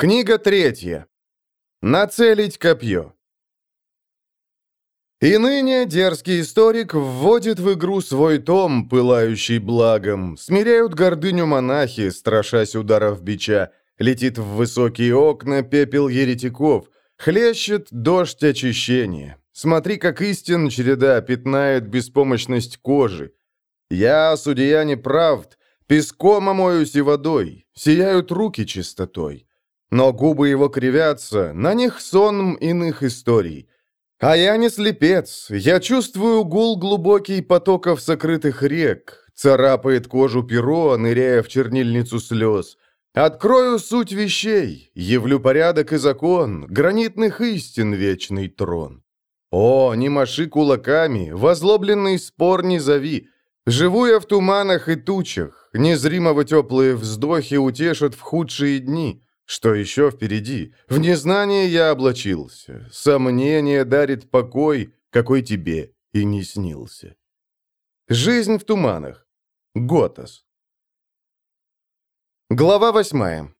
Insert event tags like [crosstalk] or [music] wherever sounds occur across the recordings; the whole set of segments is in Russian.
Книга третья. Нацелить копье. И ныне дерзкий историк вводит в игру свой том, пылающий благом. Смиряют гордыню монахи, страшась ударов бича. Летит в высокие окна пепел еретиков. Хлещет дождь очищения. Смотри, как истин череда пятнает беспомощность кожи. Я, судья неправд, песком омоюсь и водой, сияют руки чистотой. Но губы его кривятся, на них сон иных историй. А я не слепец, я чувствую гул глубокий потоков сокрытых рек, царапает кожу перо, ныряя в чернильницу слез. Открою суть вещей, явлю порядок и закон, гранитных истин вечный трон. О, не маши кулаками, возлобленный спор не зови. Живу я в туманах и тучах, незримого теплые вздохи утешат в худшие дни. Что еще впереди? В незнание я облачился. Сомнение дарит покой, какой тебе и не снился. Жизнь в туманах. Готас. Глава восьмая.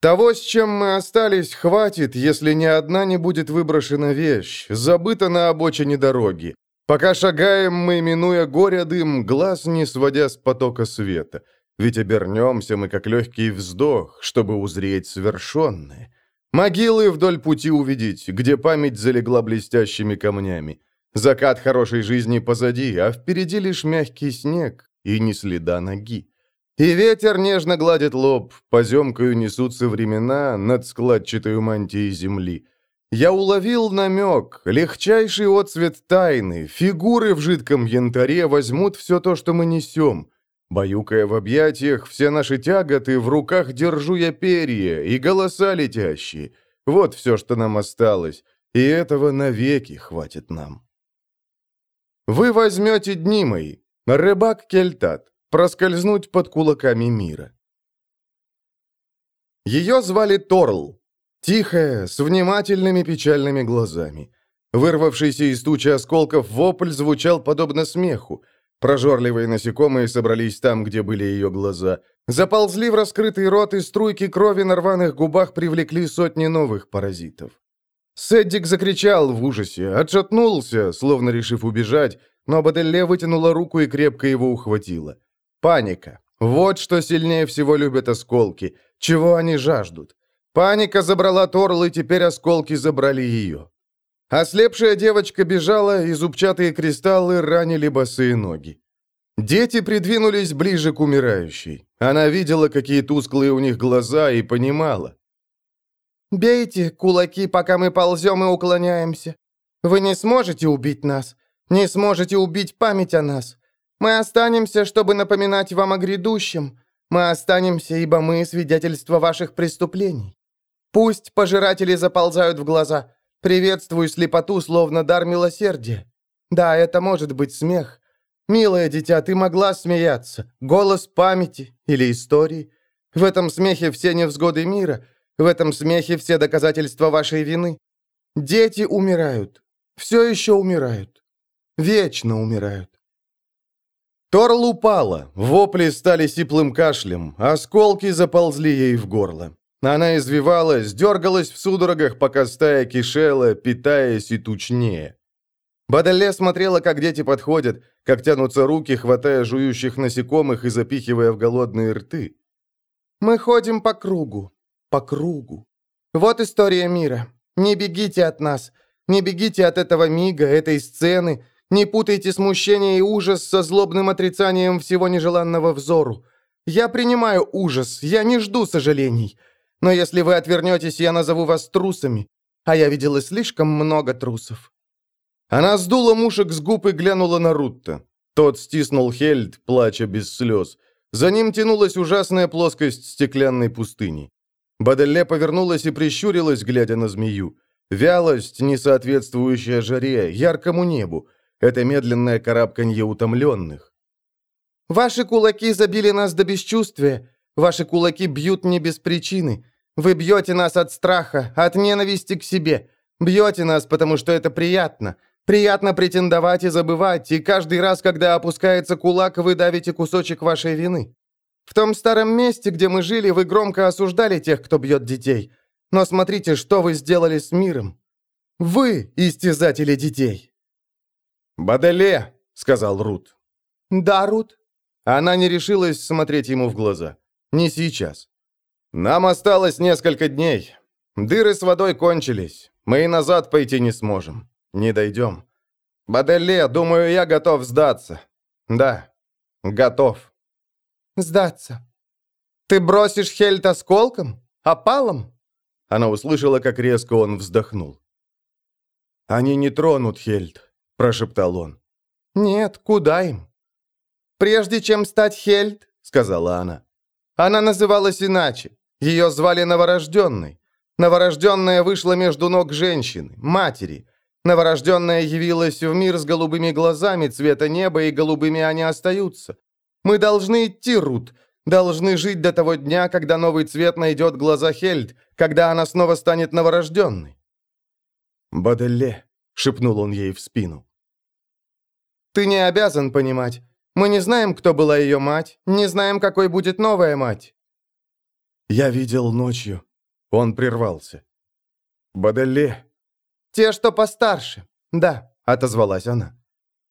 Того, с чем мы остались, хватит, если ни одна не будет выброшена вещь, забыта на обочине дороги. Пока шагаем мы, минуя горе дым, глаз не сводя с потока света — ведь обернемся мы, как легкий вздох, чтобы узреть совершенное. Могилы вдоль пути увидеть, где память залегла блестящими камнями. Закат хорошей жизни позади, а впереди лишь мягкий снег и ни следа ноги. И ветер нежно гладит лоб, поземкою несутся времена над складчатой мантией земли. Я уловил намек, легчайший отцвет тайны, фигуры в жидком янтаре возьмут все то, что мы несем. Баюкая в объятиях все наши тяготы, в руках держу я перья и голоса летящие. Вот все, что нам осталось, и этого навеки хватит нам. Вы возьмете дни мои, рыбак Кельтат, проскользнуть под кулаками мира. Ее звали Торл, тихая, с внимательными печальными глазами. Вырвавшийся из тучи осколков вопль звучал подобно смеху. Прожорливые насекомые собрались там, где были ее глаза. Заползли в раскрытый рот, и струйки крови на рваных губах привлекли сотни новых паразитов. Сэддик закричал в ужасе, отшатнулся, словно решив убежать, но Баделле вытянула руку и крепко его ухватила. Паника. Вот что сильнее всего любят осколки. Чего они жаждут? Паника забрала Торл, и теперь осколки забрали ее. Ослепшая девочка бежала, и зубчатые кристаллы ранили босые ноги. Дети придвинулись ближе к умирающей. Она видела, какие тусклые у них глаза, и понимала. «Бейте кулаки, пока мы ползем и уклоняемся. Вы не сможете убить нас, не сможете убить память о нас. Мы останемся, чтобы напоминать вам о грядущем. Мы останемся, ибо мы свидетельство ваших преступлений. Пусть пожиратели заползают в глаза, Приветствую слепоту, словно дар милосердия. Да, это может быть смех. Милое дитя, ты могла смеяться. Голос памяти или истории. В этом смехе все невзгоды мира. В этом смехе все доказательства вашей вины. Дети умирают. Все еще умирают. Вечно умирают. Торл упала, вопли стали сиплым кашлем, осколки заползли ей в горло. Она извивалась, дергалась в судорогах, пока стая кишела, питаясь и тучнее. Баделле смотрела, как дети подходят, как тянутся руки, хватая жующих насекомых и запихивая в голодные рты. «Мы ходим по кругу, по кругу. Вот история мира. Не бегите от нас, не бегите от этого мига, этой сцены, не путайте смущение и ужас со злобным отрицанием всего нежеланного взору. Я принимаю ужас, я не жду сожалений». Но если вы отвернетесь, я назову вас трусами. А я видела слишком много трусов». Она сдула мушек с губ и глянула на Рутта. Тот стиснул Хельд, плача без слез. За ним тянулась ужасная плоскость стеклянной пустыни. Баделле повернулась и прищурилась, глядя на змею. Вялость, не соответствующая жаре, яркому небу. Это медленное карабканье утомленных. «Ваши кулаки забили нас до бесчувствия. Ваши кулаки бьют не без причины. Вы бьете нас от страха, от ненависти к себе. Бьете нас, потому что это приятно. Приятно претендовать и забывать, и каждый раз, когда опускается кулак, вы давите кусочек вашей вины. В том старом месте, где мы жили, вы громко осуждали тех, кто бьет детей. Но смотрите, что вы сделали с миром. Вы истязатели детей!» «Баделе!» — сказал Рут. «Да, Рут». Она не решилась смотреть ему в глаза. Не сейчас. «Нам осталось несколько дней. Дыры с водой кончились. Мы и назад пойти не сможем. Не дойдем. Баделе, думаю, я готов сдаться. Да, готов». «Сдаться? Ты бросишь Хельт осколком? Опалом?» Она услышала, как резко он вздохнул. «Они не тронут Хельт», — прошептал он. «Нет, куда им?» «Прежде чем стать Хельт», — сказала она. «Она называлась иначе. Ее звали Новорожденной. Новорожденная вышла между ног женщины, матери. Новорожденная явилась в мир с голубыми глазами цвета неба, и голубыми они остаются. Мы должны идти, Рут, должны жить до того дня, когда новый цвет найдет глаза Хельд, когда она снова станет новорожденной». «Баделле», — шепнул он ей в спину. Ты не обязан понимать. Мы не знаем, кто была ее мать, не знаем, какой будет новая мать». «Я видел ночью». Он прервался. «Баделле». «Те, что постарше». «Да», — отозвалась она.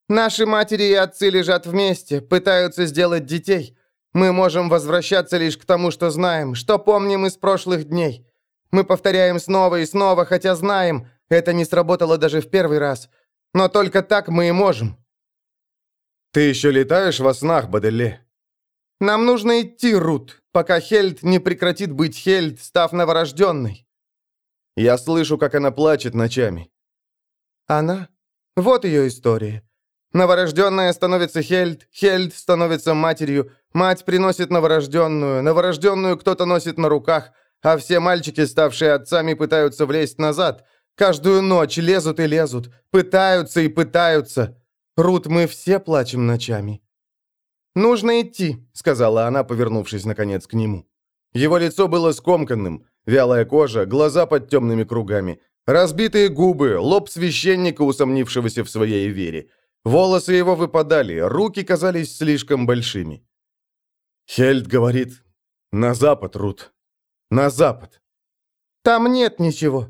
«Наши матери и отцы лежат вместе, пытаются сделать детей. Мы можем возвращаться лишь к тому, что знаем, что помним из прошлых дней. Мы повторяем снова и снова, хотя знаем, это не сработало даже в первый раз. Но только так мы и можем. «Ты еще летаешь во снах, Баделе?» «Нам нужно идти, Рут, пока Хельд не прекратит быть Хельд, став новорожденной». Я слышу, как она плачет ночами. Она? Вот ее история. Новорожденная становится Хельд, Хельд становится матерью, мать приносит новорожденную, новорожденную кто-то носит на руках, а все мальчики, ставшие отцами, пытаются влезть назад. Каждую ночь лезут и лезут, пытаются и пытаются. Рут, мы все плачем ночами». «Нужно идти», — сказала она, повернувшись наконец к нему. Его лицо было скомканным, вялая кожа, глаза под темными кругами, разбитые губы, лоб священника, усомнившегося в своей вере. Волосы его выпадали, руки казались слишком большими. Хельд говорит, «На запад, Рут, на запад». «Там нет ничего.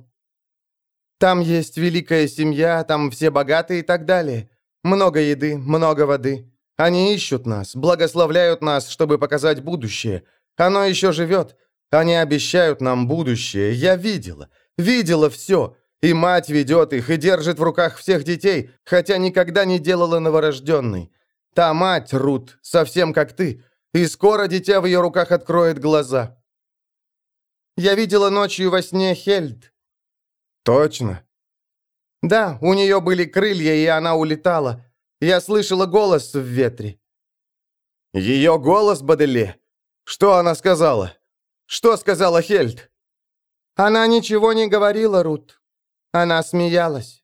Там есть великая семья, там все богатые и так далее. Много еды, много воды. Они ищут нас, благословляют нас, чтобы показать будущее. Оно еще живет. Они обещают нам будущее. Я видела. Видела все. И мать ведет их и держит в руках всех детей, хотя никогда не делала новорожденной. Та мать, Рут, совсем как ты. И скоро дитя в ее руках откроет глаза. Я видела ночью во сне Хельд. Точно. Да, у нее были крылья, и она улетала. Я слышала голос в ветре. Ее голос, Баделе? Что она сказала? Что сказала Хельд? Она ничего не говорила, Рут. Она смеялась.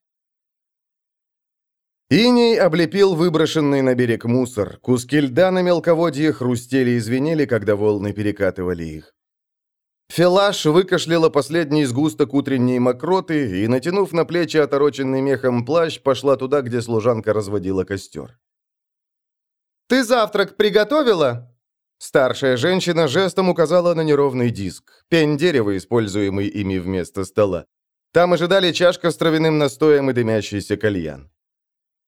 Иней облепил выброшенный на берег мусор. Куски льда на мелководье хрустели и звенели, когда волны перекатывали их. Филаш выкашляла последний сгусток утренней мокроты и, натянув на плечи отороченный мехом плащ, пошла туда, где служанка разводила костер. «Ты завтрак приготовила?» Старшая женщина жестом указала на неровный диск, пень дерева, используемый ими вместо стола. Там ожидали чашка с травяным настоем и дымящийся кальян.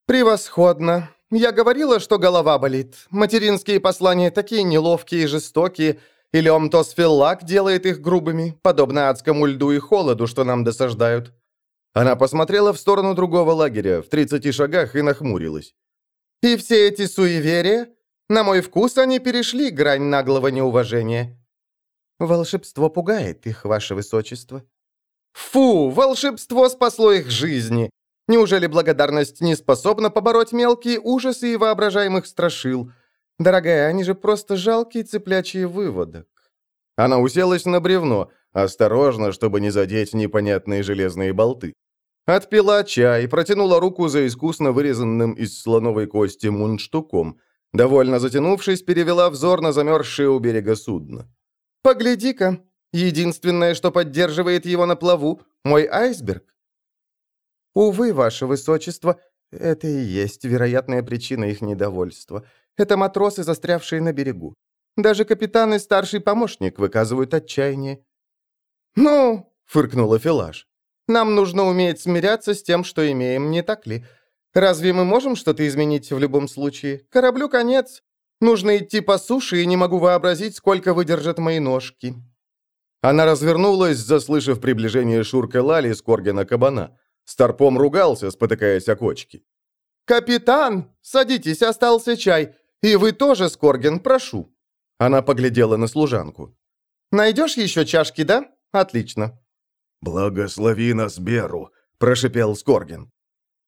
«Превосходно. Я говорила, что голова болит. Материнские послания такие неловкие и жестокие. Или омтосфиллак делает их грубыми, подобно адскому льду и холоду, что нам досаждают?» Она посмотрела в сторону другого лагеря, в 30 шагах, и нахмурилась. «И все эти суеверия? На мой вкус они перешли грань наглого неуважения». «Волшебство пугает их, ваше высочество». «Фу, волшебство спасло их жизни. Неужели благодарность не способна побороть мелкие ужасы и воображаемых страшил? Дорогая, они же просто жалкие цыплячьи выводок. Она уселась на бревно, осторожно, чтобы не задеть непонятные железные болты. Отпила чай, протянула руку за искусно вырезанным из слоновой кости мундштуком. Довольно затянувшись, перевела взор на замерзшее у берега судно. «Погляди-ка, единственное, что поддерживает его на плаву, мой айсберг». «Увы, ваше высочество, это и есть вероятная причина их недовольства. Это матросы, застрявшие на берегу. Даже капитан и старший помощник выказывают отчаяние». «Ну», — фыркнула Филаш, — «нам нужно уметь смиряться с тем, что имеем, не так ли? Разве мы можем что-то изменить в любом случае? Кораблю конец. Нужно идти по суше, и не могу вообразить, сколько выдержат мои ножки». Она развернулась, заслышав приближение Шурка Лали с Коргена Кабана. Старпом ругался, спотыкаясь о кочки. «Капитан, садитесь, остался чай. И вы тоже, Скорген, прошу». Она поглядела на служанку. «Найдешь еще чашки, да? Отлично». «Благослови нас, Беру», — прошипел Скорген.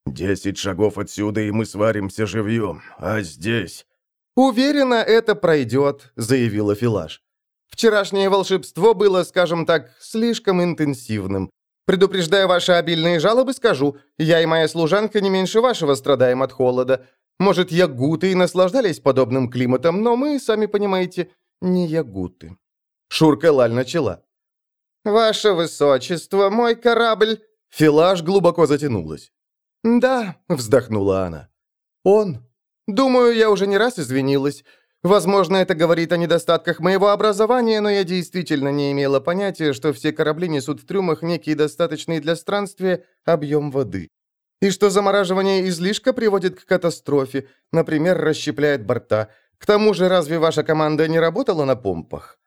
«Десять шагов отсюда, и мы сваримся живьем. А здесь...» «Уверена, это пройдет», — заявила Филаш. «Вчерашнее волшебство было, скажем так, слишком интенсивным. Предупреждая ваши обильные жалобы, скажу, я и моя служанка не меньше вашего страдаем от холода. Может, ягуты и наслаждались подобным климатом, но мы, сами понимаете, не ягуты». Шурка Лаль начала. «Ваше высочество, мой корабль...» Филаж глубоко затянулась. «Да», — вздохнула она. «Он. Думаю, я уже не раз извинилась. Возможно, это говорит о недостатках моего образования, но я действительно не имела понятия, что все корабли несут в трюмах некий достаточный для странствия объем воды. И что замораживание излишка приводит к катастрофе, например, расщепляет борта. К тому же, разве ваша команда не работала на помпах?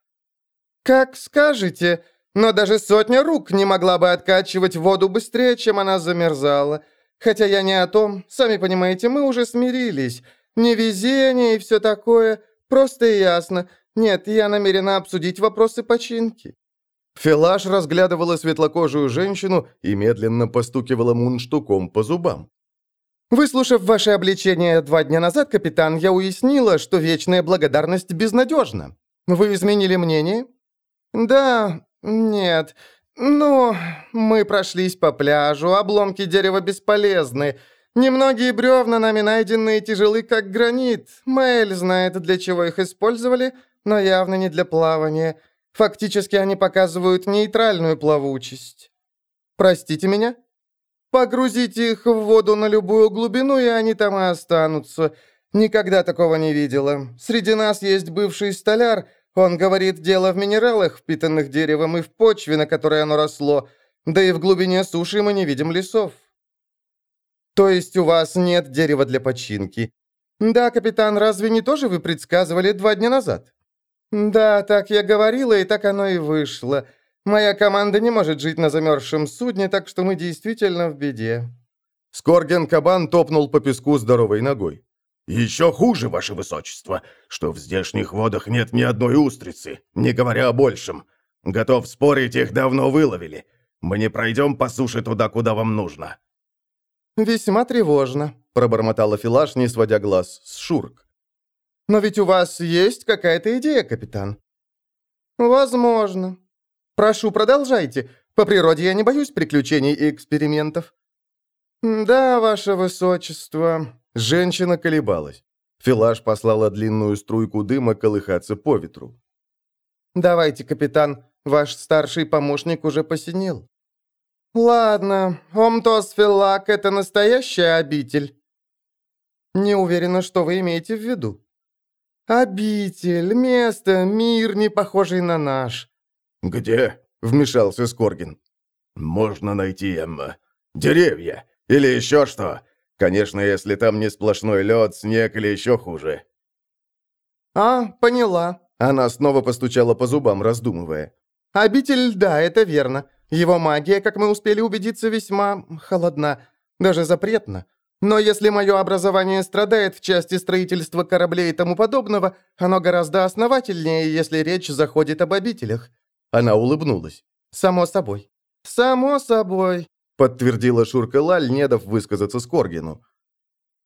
«Как скажете, но даже сотня рук не могла бы откачивать воду быстрее, чем она замерзала». Хотя я не о том. Сами понимаете, мы уже смирились. Невезение и все такое. Просто и ясно. Нет, я намерена обсудить вопросы починки». Фелаш разглядывала светлокожую женщину и медленно постукивала мунштуком по зубам. «Выслушав ваше обличение два дня назад, капитан, я уяснила, что вечная благодарность безнадежна. Вы изменили мнение?» «Да, нет. «Ну, мы прошлись по пляжу, обломки дерева бесполезны. Немногие бревна нами найденные тяжелы, как гранит. Мэйль знает, для чего их использовали, но явно не для плавания. Фактически они показывают нейтральную плавучесть. Простите меня? Погрузите их в воду на любую глубину, и они там и останутся. Никогда такого не видела. Среди нас есть бывший столяр, он говорит, дело в минералах, впитанных деревом, и в почве, на которой оно росло. Да и в глубине суши мы не видим лесов. То есть у вас нет дерева для починки? Да, капитан, разве не тоже вы предсказывали два дня назад? Да, так я говорила, и так оно и вышло. Моя команда не может жить на замерзшем судне, так что мы действительно в беде. Скорген Кабан топнул по песку здоровой ногой. «Еще хуже, ваше высочество, что в здешних водах нет ни одной устрицы, не говоря о большем. Готов спорить, их давно выловили. Мы не пройдем по суше туда, куда вам нужно». «Весьма тревожно», — пробормотала Филаш, не сводя глаз с Шурк. «Но ведь у вас есть какая-то идея, капитан?» «Возможно. Прошу, продолжайте. По природе я не боюсь приключений и экспериментов». «Да, ваше высочество», Женщина колебалась. Филаш послала длинную струйку дыма колыхаться по ветру. «Давайте, капитан, ваш старший помощник уже посинел». «Ладно, Омтос Филак — это настоящая обитель». «Не уверена, что вы имеете в виду». «Обитель, место, мир, не похожий на наш». «Где?» — вмешался Скоргин. «Можно найти, Эмма. Деревья. Или еще что. Конечно, если там не сплошной лед, снег или еще хуже». «А, поняла». Она снова постучала по зубам, раздумывая. «Обитель, да, это верно. Его магия, как мы успели убедиться, весьма холодна, даже запретна. Но если мое образование страдает в части строительства кораблей и тому подобного, оно гораздо основательнее, если речь заходит об обителях». Она улыбнулась. «Само собой». «Само собой подтвердила Шурка Лаль, не дав высказаться Скоргину.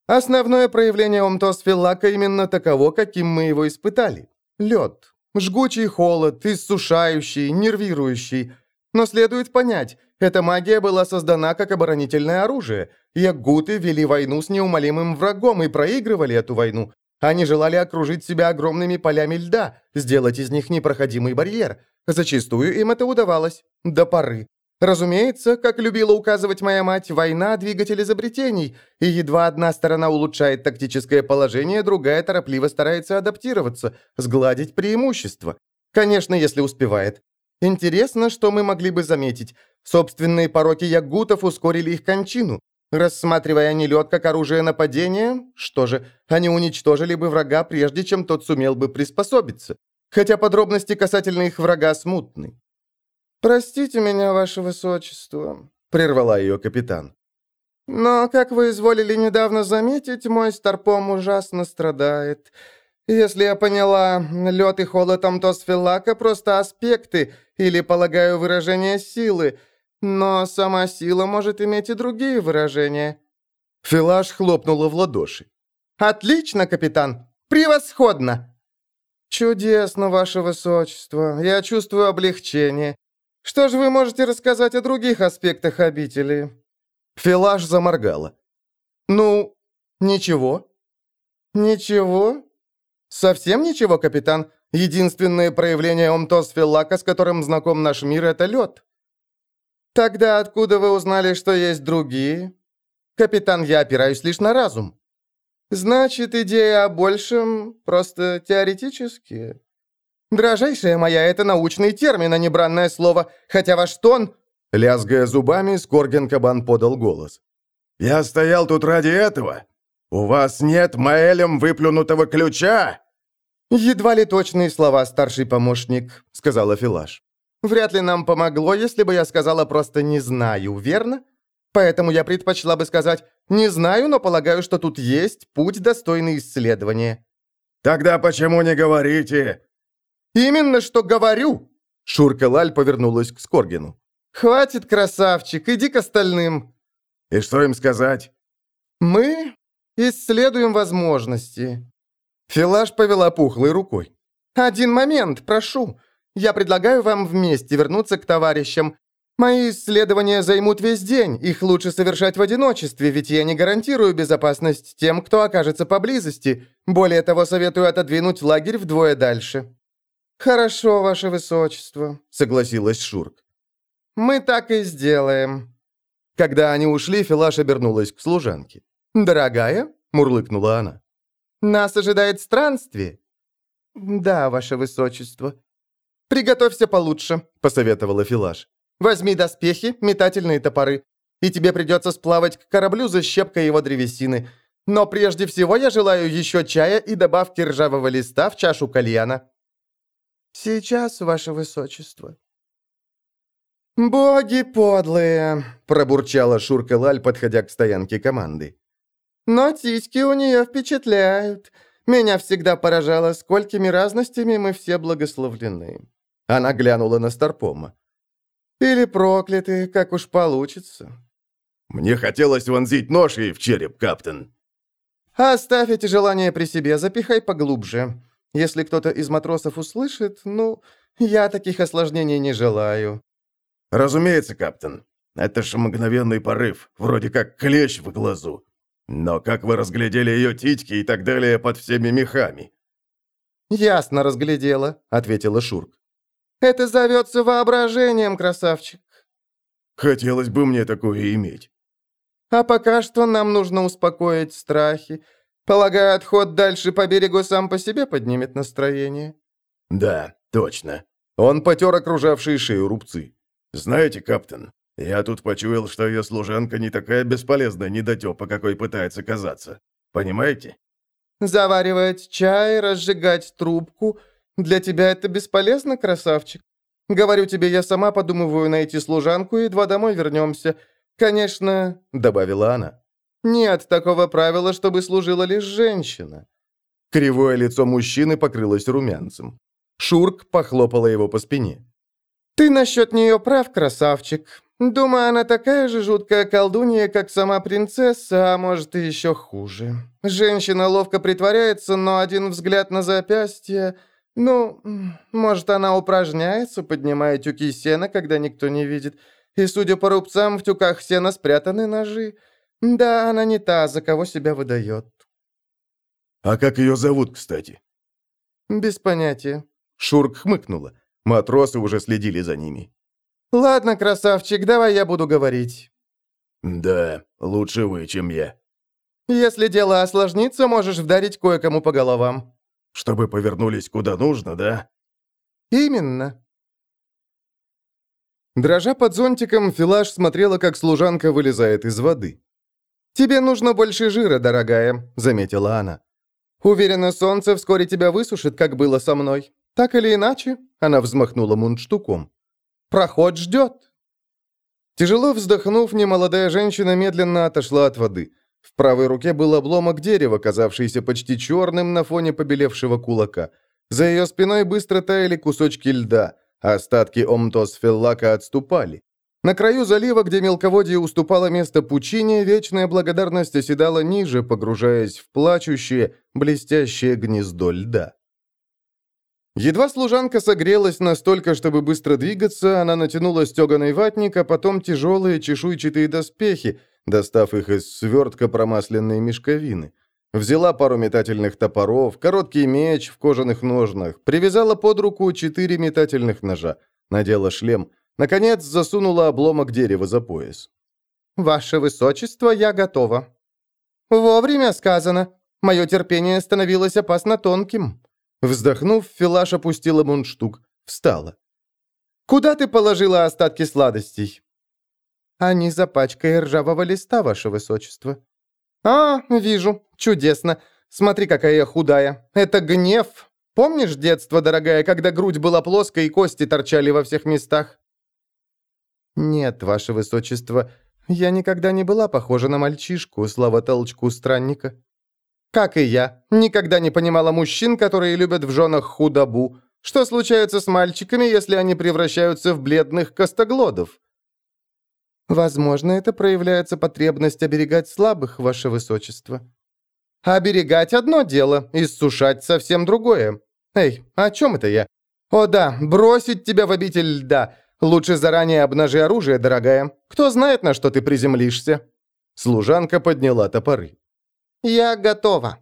Основное проявление омтосфиллака именно таково, каким мы его испытали. Лед. Жгучий холод, иссушающий, нервирующий. Но следует понять, эта магия была создана как оборонительное оружие. Ягуты вели войну с неумолимым врагом и проигрывали эту войну. Они желали окружить себя огромными полями льда, сделать из них непроходимый барьер. Зачастую им это удавалось. До поры. Разумеется, как любила указывать моя мать, война – двигатель изобретений, и едва одна сторона улучшает тактическое положение, другая торопливо старается адаптироваться, сгладить преимущество. Конечно, если успевает. Интересно, что мы могли бы заметить. Собственные пороки ягутов ускорили их кончину. Рассматривая нелет как оружие нападения, что же, они уничтожили бы врага, прежде чем тот сумел бы приспособиться. Хотя подробности касательно их врага смутны. «Простите меня, ваше высочество», — прервала ее капитан. «Но, как вы изволили недавно заметить, мой старпом ужасно страдает. Если я поняла, лед и холод Амтосфилака — просто аспекты, или, полагаю, выражение силы, но сама сила может иметь и другие выражения». Филаш хлопнула в ладоши. «Отлично, капитан! Превосходно!» «Чудесно, ваше высочество. Я чувствую облегчение. Что же вы можете рассказать о других аспектах обители?» Филаш заморгала. «Ну, ничего». «Ничего? Совсем ничего, капитан? Единственное проявление омтосфиллака, с которым знаком наш мир, это лед». «Тогда откуда вы узнали, что есть другие?» «Капитан, я опираюсь лишь на разум». «Значит, идея о большем просто теоретически?» «Дрожайшая моя, это научный термин, а не бранное слово, хотя ваш тон...» Лязгая зубами, Скорген-кабан подал голос. «Я стоял тут ради этого? У вас нет Маэлем выплюнутого ключа?» «Едва ли точные слова, старший помощник», — сказала Филаш. «Вряд ли нам помогло, если бы я сказала просто «не знаю», верно? Поэтому я предпочла бы сказать «не знаю, но полагаю, что тут есть путь, достойный исследования». «Тогда почему не говорите?» «Именно что говорю!» Шурка Лаль повернулась к Скоргину. «Хватит, красавчик, иди к остальным!» «И что им сказать?» «Мы исследуем возможности». Филаш повела пухлой рукой. «Один момент, прошу. Я предлагаю вам вместе вернуться к товарищам. Мои исследования займут весь день, их лучше совершать в одиночестве, ведь я не гарантирую безопасность тем, кто окажется поблизости. Более того, советую отодвинуть лагерь вдвое дальше». «Хорошо, ваше высочество», — согласилась Шурк. «Мы так и сделаем». Когда они ушли, Филаш обернулась к служанке. «Дорогая?» — мурлыкнула она. «Нас ожидает странствие». «Да, ваше высочество». «Приготовься получше», — посоветовала Филаш. «Возьми доспехи, метательные топоры, и тебе придется сплавать к кораблю за щепкой его древесины. Но прежде всего я желаю еще чая и добавки ржавого листа в чашу кальяна». «Сейчас, ваше высочество». «Боги подлые!» – пробурчала Шурка Лаль, подходя к стоянке команды. «Но титьки у нее впечатляют. Меня всегда поражало, сколькими разностями мы все благословлены». Она глянула на Старпома. «Или прокляты, как уж получится». «Мне хотелось вонзить нож ей в череп, каптен». «Оставь эти желания при себе, запихай поглубже. Если кто-то из матросов услышит, ну, я таких осложнений не желаю». «Разумеется, каптен. Это ж мгновенный порыв, вроде как клещ в глазу. Но как вы разглядели ее титьки и так далее под всеми мехами?» «Ясно разглядела», — ответила Шурк. «Это зовется воображением, красавчик». «Хотелось бы мне такое иметь». «А пока что нам нужно успокоить страхи, Полагаю, отход дальше по берегу сам по себе поднимет настроение?» «Да, точно». Он потер окружавшие шею рубцы. «Знаете, каптен, я тут почуял, что ее служанка не такая бесполезная недотёпа, какой пытается казаться. Понимаете?» «Заваривать чай, разжигать трубку. Для тебя это бесполезно, красавчик? Говорю тебе, я сама подумываю найти служанку, и едва домой вернемся. Конечно...» — добавила она. Нет такого правила, чтобы служила лишь женщина». Кривое лицо мужчины покрылось румянцем. Шурк похлопала его по спине. «Ты насчет нее прав, красавчик. Думаю, она такая же жуткая колдунья, как сама принцесса, а может и еще хуже. Женщина ловко притворяется, но один взгляд на запястье... Ну, может, она упражняется, поднимая тюки сена, когда никто не видит. И, судя по рубцам, в тюках сена спрятаны ножи. «Да, она не та, за кого себя выдает». «А как ее зовут, кстати?» «Без понятия». Шурк хмыкнула. Матросы уже следили за ними. «Ладно, красавчик, давай я буду говорить». «Да, лучше вы, чем я». «Если дело осложнится, можешь вдарить кое-кому по головам». «Чтобы повернулись куда нужно, да?» «Именно». Дрожа под зонтиком, Филаш смотрела, как служанка вылезает из воды. «Тебе нужно больше жира, дорогая», — заметила она. «Уверена, солнце вскоре тебя высушит, как было со мной. Так или иначе», — она взмахнула мундштуком. «Проход ждет». Тяжело вздохнув, немолодая женщина медленно отошла от воды. В правой руке был обломок дерева, казавшийся почти черным на фоне побелевшего кулака. За ее спиной быстро таяли кусочки льда. Остатки Омтос-Феллака отступали. На краю залива, где мелководье уступало место пучине, вечная благодарность оседала ниже, погружаясь в плачущее, блестящее гнездо льда. Едва служанка согрелась настолько, чтобы быстро двигаться, она натянула стеганый ватник, а потом тяжелые чешуйчатые доспехи, достав их из свертка промасленной мешковины. Взяла пару метательных топоров, короткий меч в кожаных ножнах, привязала под руку четыре метательных ножа, надела шлем, наконец засунула обломок дерева за пояс. «Ваше Высочество, я готова». «Вовремя сказано. Мое терпение становилось опасно тонким». Вздохнув, Филаш опустила мундштук, встала. «Куда ты положила остатки сладостей?» «Они за пачкой ржавого листа, Ваше Высочество». «А, вижу. Чудесно. Смотри, какая я худая. Это гнев. Помнишь детство, дорогая, когда грудь была плоской и кости торчали во всех местах?» «Нет, ваше высочество, я никогда не была похожа на мальчишку, слава толчку странника». «Как и я. Никогда не понимала мужчин, которые любят в женах худобу. Что случается с мальчиками, если они превращаются в бледных костоглодов?» «Возможно, это проявляется потребность оберегать слабых, ваше высочество». «Оберегать одно дело, иссушать совсем другое. Эй, о чем это я? О да, бросить тебя в обитель льда. Лучше заранее обнажи оружие, дорогая. Кто знает, на что ты приземлишься?» Служанка подняла топоры. «Я готова».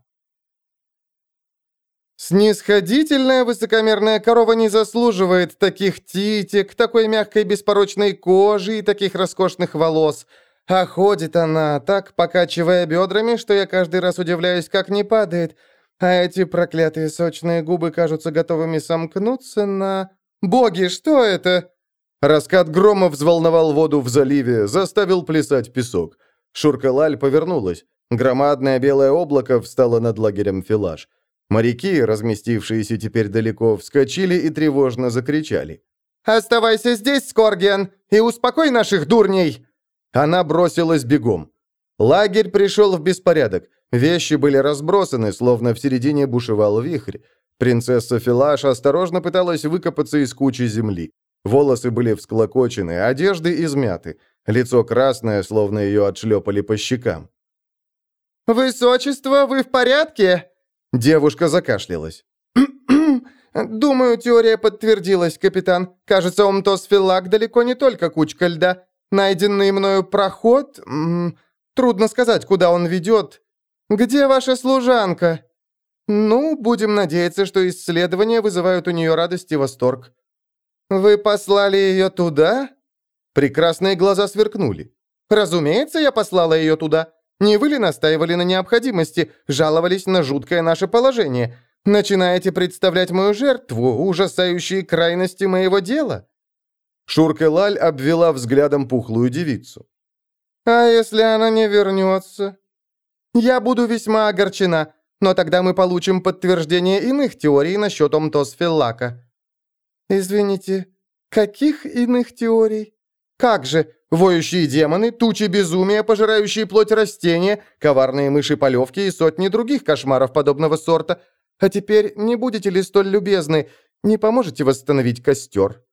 Снисходительная высокомерная корова не заслуживает таких титик, такой мягкой беспорочной кожи и таких роскошных волос. А ходит она, так покачивая бедрами, что я каждый раз удивляюсь, как не падает. А эти проклятые сочные губы кажутся готовыми сомкнуться на... Боги, что это? Раскат грома взволновал воду в заливе, заставил плясать песок. Шуркалаль повернулась. Громадное белое облако встало над лагерем Филаш. Моряки, разместившиеся теперь далеко, вскочили и тревожно закричали. «Оставайся здесь, Скорген, и успокой наших дурней!» Она бросилась бегом. Лагерь пришел в беспорядок. Вещи были разбросаны, словно в середине бушевал вихрь. Принцесса Филаш осторожно пыталась выкопаться из кучи земли. Волосы были всклокочены, одежды измяты. Лицо красное, словно ее отшлепали по щекам. «Высочество, вы в порядке?» Девушка закашлялась. [clears throat] «Думаю, теория подтвердилась, капитан. Кажется, Омтос-Филак далеко не только кучка льда. Найденный мною проход... М -м, трудно сказать, куда он ведет. Где ваша служанка?» «Ну, будем надеяться, что исследования вызывают у нее радость и восторг». «Вы послали ее туда?» Прекрасные глаза сверкнули. «Разумеется, я послала ее туда. Не вы ли настаивали на необходимости, жаловались на жуткое наше положение? Начинаете представлять мою жертву, ужасающие крайности моего дела?» Шурка Лаль обвела взглядом пухлую девицу. «А если она не вернется?» «Я буду весьма огорчена, но тогда мы получим подтверждение иных теорий насчет Омтос-Феллака». «Извините, каких иных теорий?» «Как же, воющие демоны, тучи безумия, пожирающие плоть растения, коварные мыши-полевки и сотни других кошмаров подобного сорта. А теперь не будете ли столь любезны, не поможете восстановить костер?»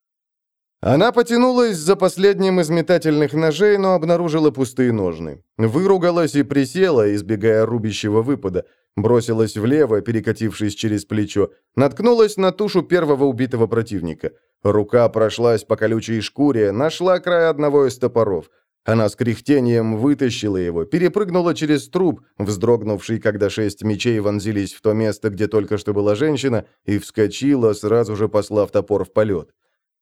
Она потянулась за последним из метательных ножей, но обнаружила пустые ножны. Выругалась и присела, избегая рубящего выпада. Бросилась влево, перекатившись через плечо. Наткнулась на тушу первого убитого противника. Рука прошлась по колючей шкуре, нашла край одного из топоров. Она с кряхтением вытащила его, перепрыгнула через труп, вздрогнувший, когда шесть мечей вонзились в то место, где только что была женщина, и вскочила, сразу же послав топор в полет.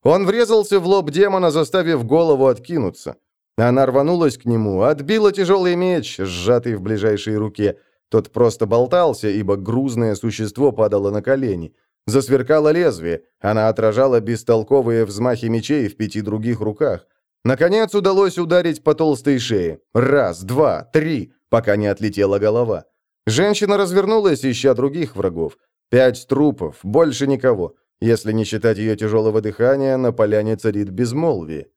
Он врезался в лоб демона, заставив голову откинуться. Она рванулась к нему, отбила тяжелый меч, сжатый в ближайшей руке. Тот просто болтался, ибо грузное существо падало на колени. Засверкало лезвие, она отражала бестолковые взмахи мечей в пяти других руках. Наконец удалось ударить по толстой шее. Раз, два, три, пока не отлетела голова. Женщина развернулась, ища других врагов. Пять трупов, больше никого. Если не считать ее тяжелого дыхания, на поляне царит безмолвие.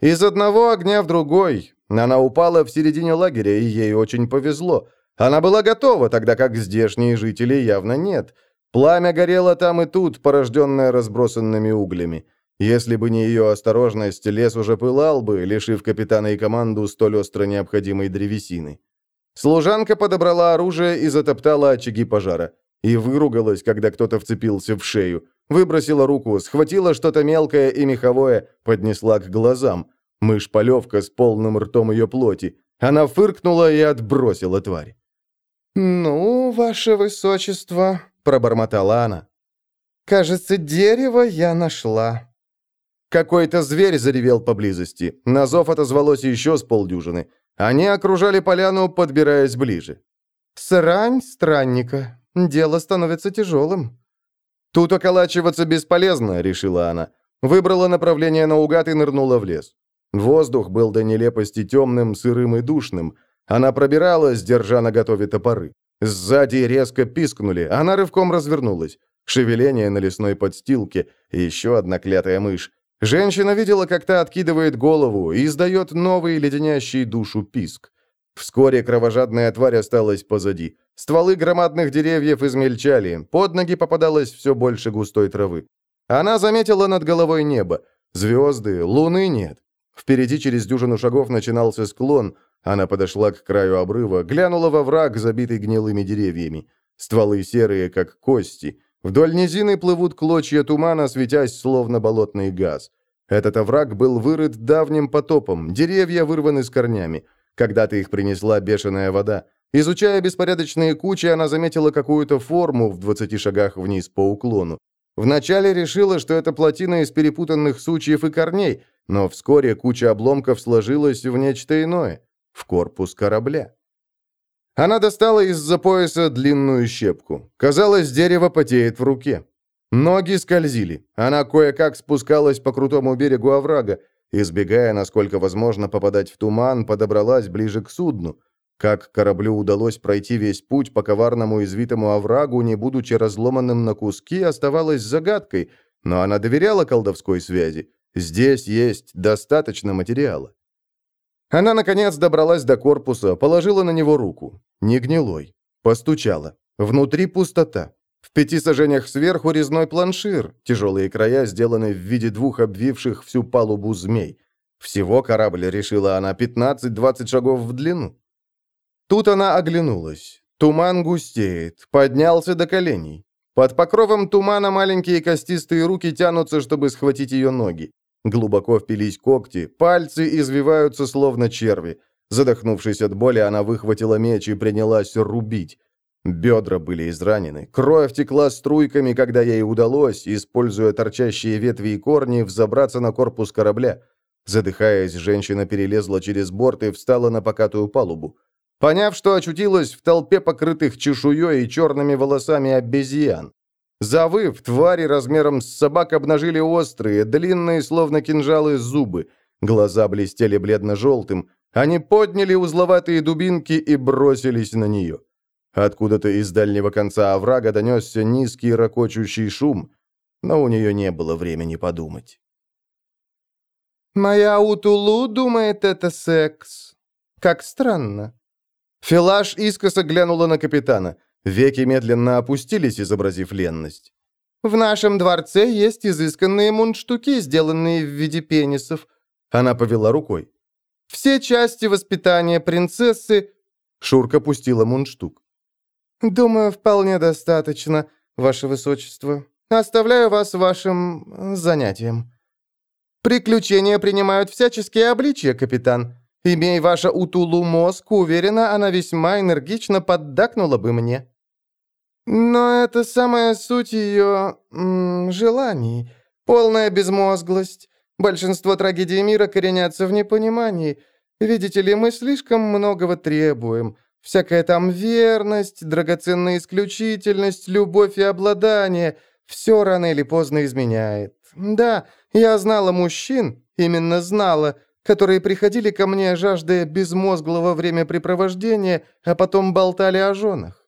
Из одного огня в другой. Она упала в середине лагеря, и ей очень повезло. Она была готова, тогда как здешние жители явно нет. Пламя горело там и тут, порожденное разбросанными углями. Если бы не ее осторожность, лес уже пылал бы, лишив капитана и команду столь остро необходимой древесины. Служанка подобрала оружие и затоптала очаги пожара. И выругалась, когда кто-то вцепился в шею. Выбросила руку, схватила что-то мелкое и меховое, поднесла к глазам. Мышь-полевка с полным ртом ее плоти. Она фыркнула и отбросила тварь. «Ну, ваше высочество», — пробормотала она. «Кажется, дерево я нашла». Какой-то зверь заревел поблизости. На зов отозвалось еще с полдюжины. Они окружали поляну, подбираясь ближе. «Срань странника. Дело становится тяжелым». «Тут околачиваться бесполезно», — решила она. Выбрала направление наугад и нырнула в лес. Воздух был до нелепости темным, сырым и душным. Она пробиралась, держа на готове топоры. Сзади резко пискнули, она рывком развернулась. Шевеление на лесной подстилке, еще одна клятая мышь. Женщина видела, как та откидывает голову и издает новый леденящий душу писк. Вскоре кровожадная тварь осталась позади. Стволы громадных деревьев измельчали, под ноги попадалось все больше густой травы. Она заметила над головой небо. Звезды, луны нет. Впереди через дюжину шагов начинался склон. Она подошла к краю обрыва, глянула во враг, забитый гнилыми деревьями. Стволы серые, как кости. Вдоль низины плывут клочья тумана, светясь, словно болотный газ. Этот овраг был вырыт давним потопом, деревья вырваны с корнями. Когда-то их принесла бешеная вода. Изучая беспорядочные кучи, она заметила какую-то форму в 20 шагах вниз по уклону. Вначале решила, что это плотина из перепутанных сучьев и корней, но вскоре куча обломков сложилась в нечто иное — в корпус корабля. Она достала из-за пояса длинную щепку. Казалось, дерево потеет в руке. Ноги скользили. Она кое-как спускалась по крутому берегу оврага. Избегая, насколько возможно, попадать в туман, подобралась ближе к судну. Как кораблю удалось пройти весь путь по коварному извитому оврагу, не будучи разломанным на куски, оставалось загадкой, но она доверяла колдовской связи. Здесь есть достаточно материала. Она, наконец, добралась до корпуса, положила на него руку. Не гнилой. Постучала. Внутри пустота. В пяти сажениях сверху резной планшир, тяжелые края сделаны в виде двух обвивших всю палубу змей. Всего корабль, решила она, 15-20 шагов в длину. Тут она оглянулась. Туман густеет, поднялся до коленей. Под покровом тумана маленькие костистые руки тянутся, чтобы схватить ее ноги. Глубоко впились когти, пальцы извиваются, словно черви. Задохнувшись от боли, она выхватила меч и принялась рубить. Бедра были изранены, кровь текла струйками, когда ей удалось, используя торчащие ветви и корни, взобраться на корпус корабля. Задыхаясь, женщина перелезла через борт и встала на покатую палубу. Поняв, что очутилась в толпе покрытых чешуей и черными волосами обезьян. Завыв, твари размером с собак обнажили острые, длинные, словно кинжалы, зубы. Глаза блестели бледно-желтым. Они подняли узловатые дубинки и бросились на нее. Откуда-то из дальнего конца оврага донесся низкий ракочущий шум, но у нее не было времени подумать. «Моя Утулу думает, это секс. Как странно». Филаш искоса глянула на капитана. Веки медленно опустились, изобразив ленность. «В нашем дворце есть изысканные мундштуки, сделанные в виде пенисов». Она повела рукой. «Все части воспитания принцессы...» Шурка пустила мундштук. «Думаю, вполне достаточно, ваше высочество. Оставляю вас вашим занятием». «Приключения принимают всяческие обличия, капитан. Имей ваша Утулу мозг, уверена, она весьма энергично поддакнула бы мне». Но это самая суть ее... желаний. Полная безмозглость. Большинство трагедий мира коренятся в непонимании. Видите ли, мы слишком многого требуем. Всякая там верность, драгоценная исключительность, любовь и обладание — все рано или поздно изменяет. Да, я знала мужчин, именно знала, которые приходили ко мне, жаждая безмозглого времяпрепровождения, а потом болтали о женах.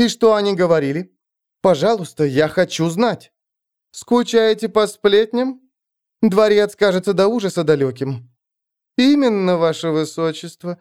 И что они говорили? «Пожалуйста, я хочу знать». «Скучаете по сплетням? Дворец кажется до ужаса далеким». «Именно, ваше высочество.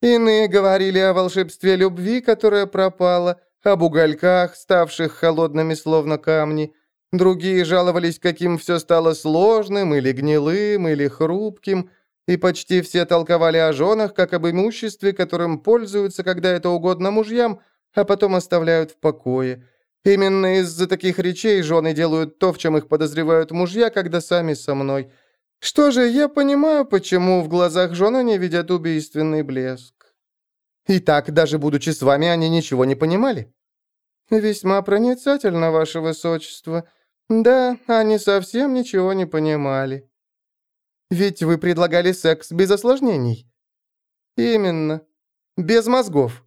Иные говорили о волшебстве любви, которая пропала, об угольках, ставших холодными словно камни». Другие жаловались, каким все стало сложным, или гнилым, или хрупким, и почти все толковали о женах, как об имуществе, которым пользуются, когда это угодно мужьям, а потом оставляют в покое. Именно из-за таких речей жены делают то, в чем их подозревают мужья, когда сами со мной. Что же, я понимаю, почему в глазах жены они видят убийственный блеск. И так, даже будучи с вами, они ничего не понимали. Весьма проницательно, ваше высочество. Да, они совсем ничего не понимали. Ведь вы предлагали секс без осложнений. Именно. Без мозгов.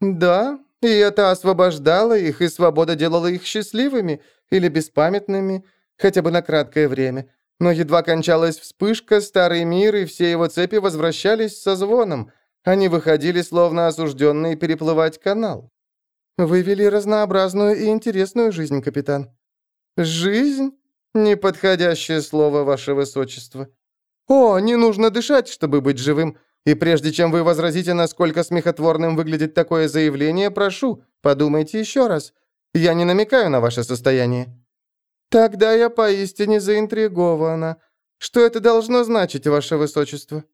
Да, и это освобождало их, и свобода делала их счастливыми или беспамятными, хотя бы на краткое время. Но едва кончалась вспышка, старый мир и все его цепи возвращались со звоном. Они выходили, словно осужденные, переплывать канал. Вы вели разнообразную и интересную жизнь, капитан. «Жизнь? Неподходящее слово, ваше высочество. О, не нужно дышать, чтобы быть живым. И прежде чем вы возразите, насколько смехотворным выглядит такое заявление, прошу, подумайте еще раз. Я не намекаю на ваше состояние». «Тогда я поистине заинтригована. Что это должно значить, ваше высочество?»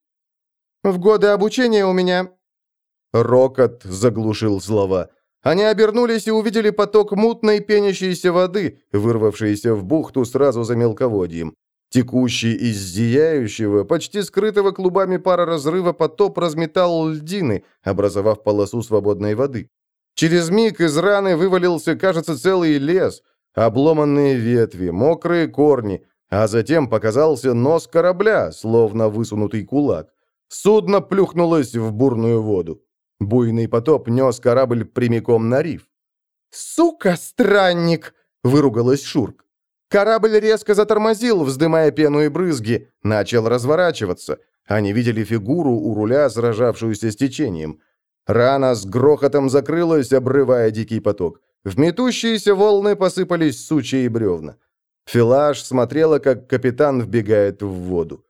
«В годы обучения у меня...» Рокот заглушил слова. Они обернулись и увидели поток мутной пенящейся воды, вырвавшейся в бухту сразу за мелководьем. Текущий из зияющего, почти скрытого клубами пара разрыва потоп разметал льдины, образовав полосу свободной воды. Через миг из раны вывалился, кажется, целый лес, обломанные ветви, мокрые корни, а затем показался нос корабля, словно высунутый кулак. Судно плюхнулось в бурную воду. Буйный потоп нес корабль прямиком на риф. «Сука, странник!» — выругалась Шурк. Корабль резко затормозил, вздымая пену и брызги, начал разворачиваться. Они видели фигуру у руля, сражавшуюся с течением. Рана с грохотом закрылась, обрывая дикий поток. В метущиеся волны посыпались сучья и бревна. Филаш смотрела, как капитан вбегает в воду.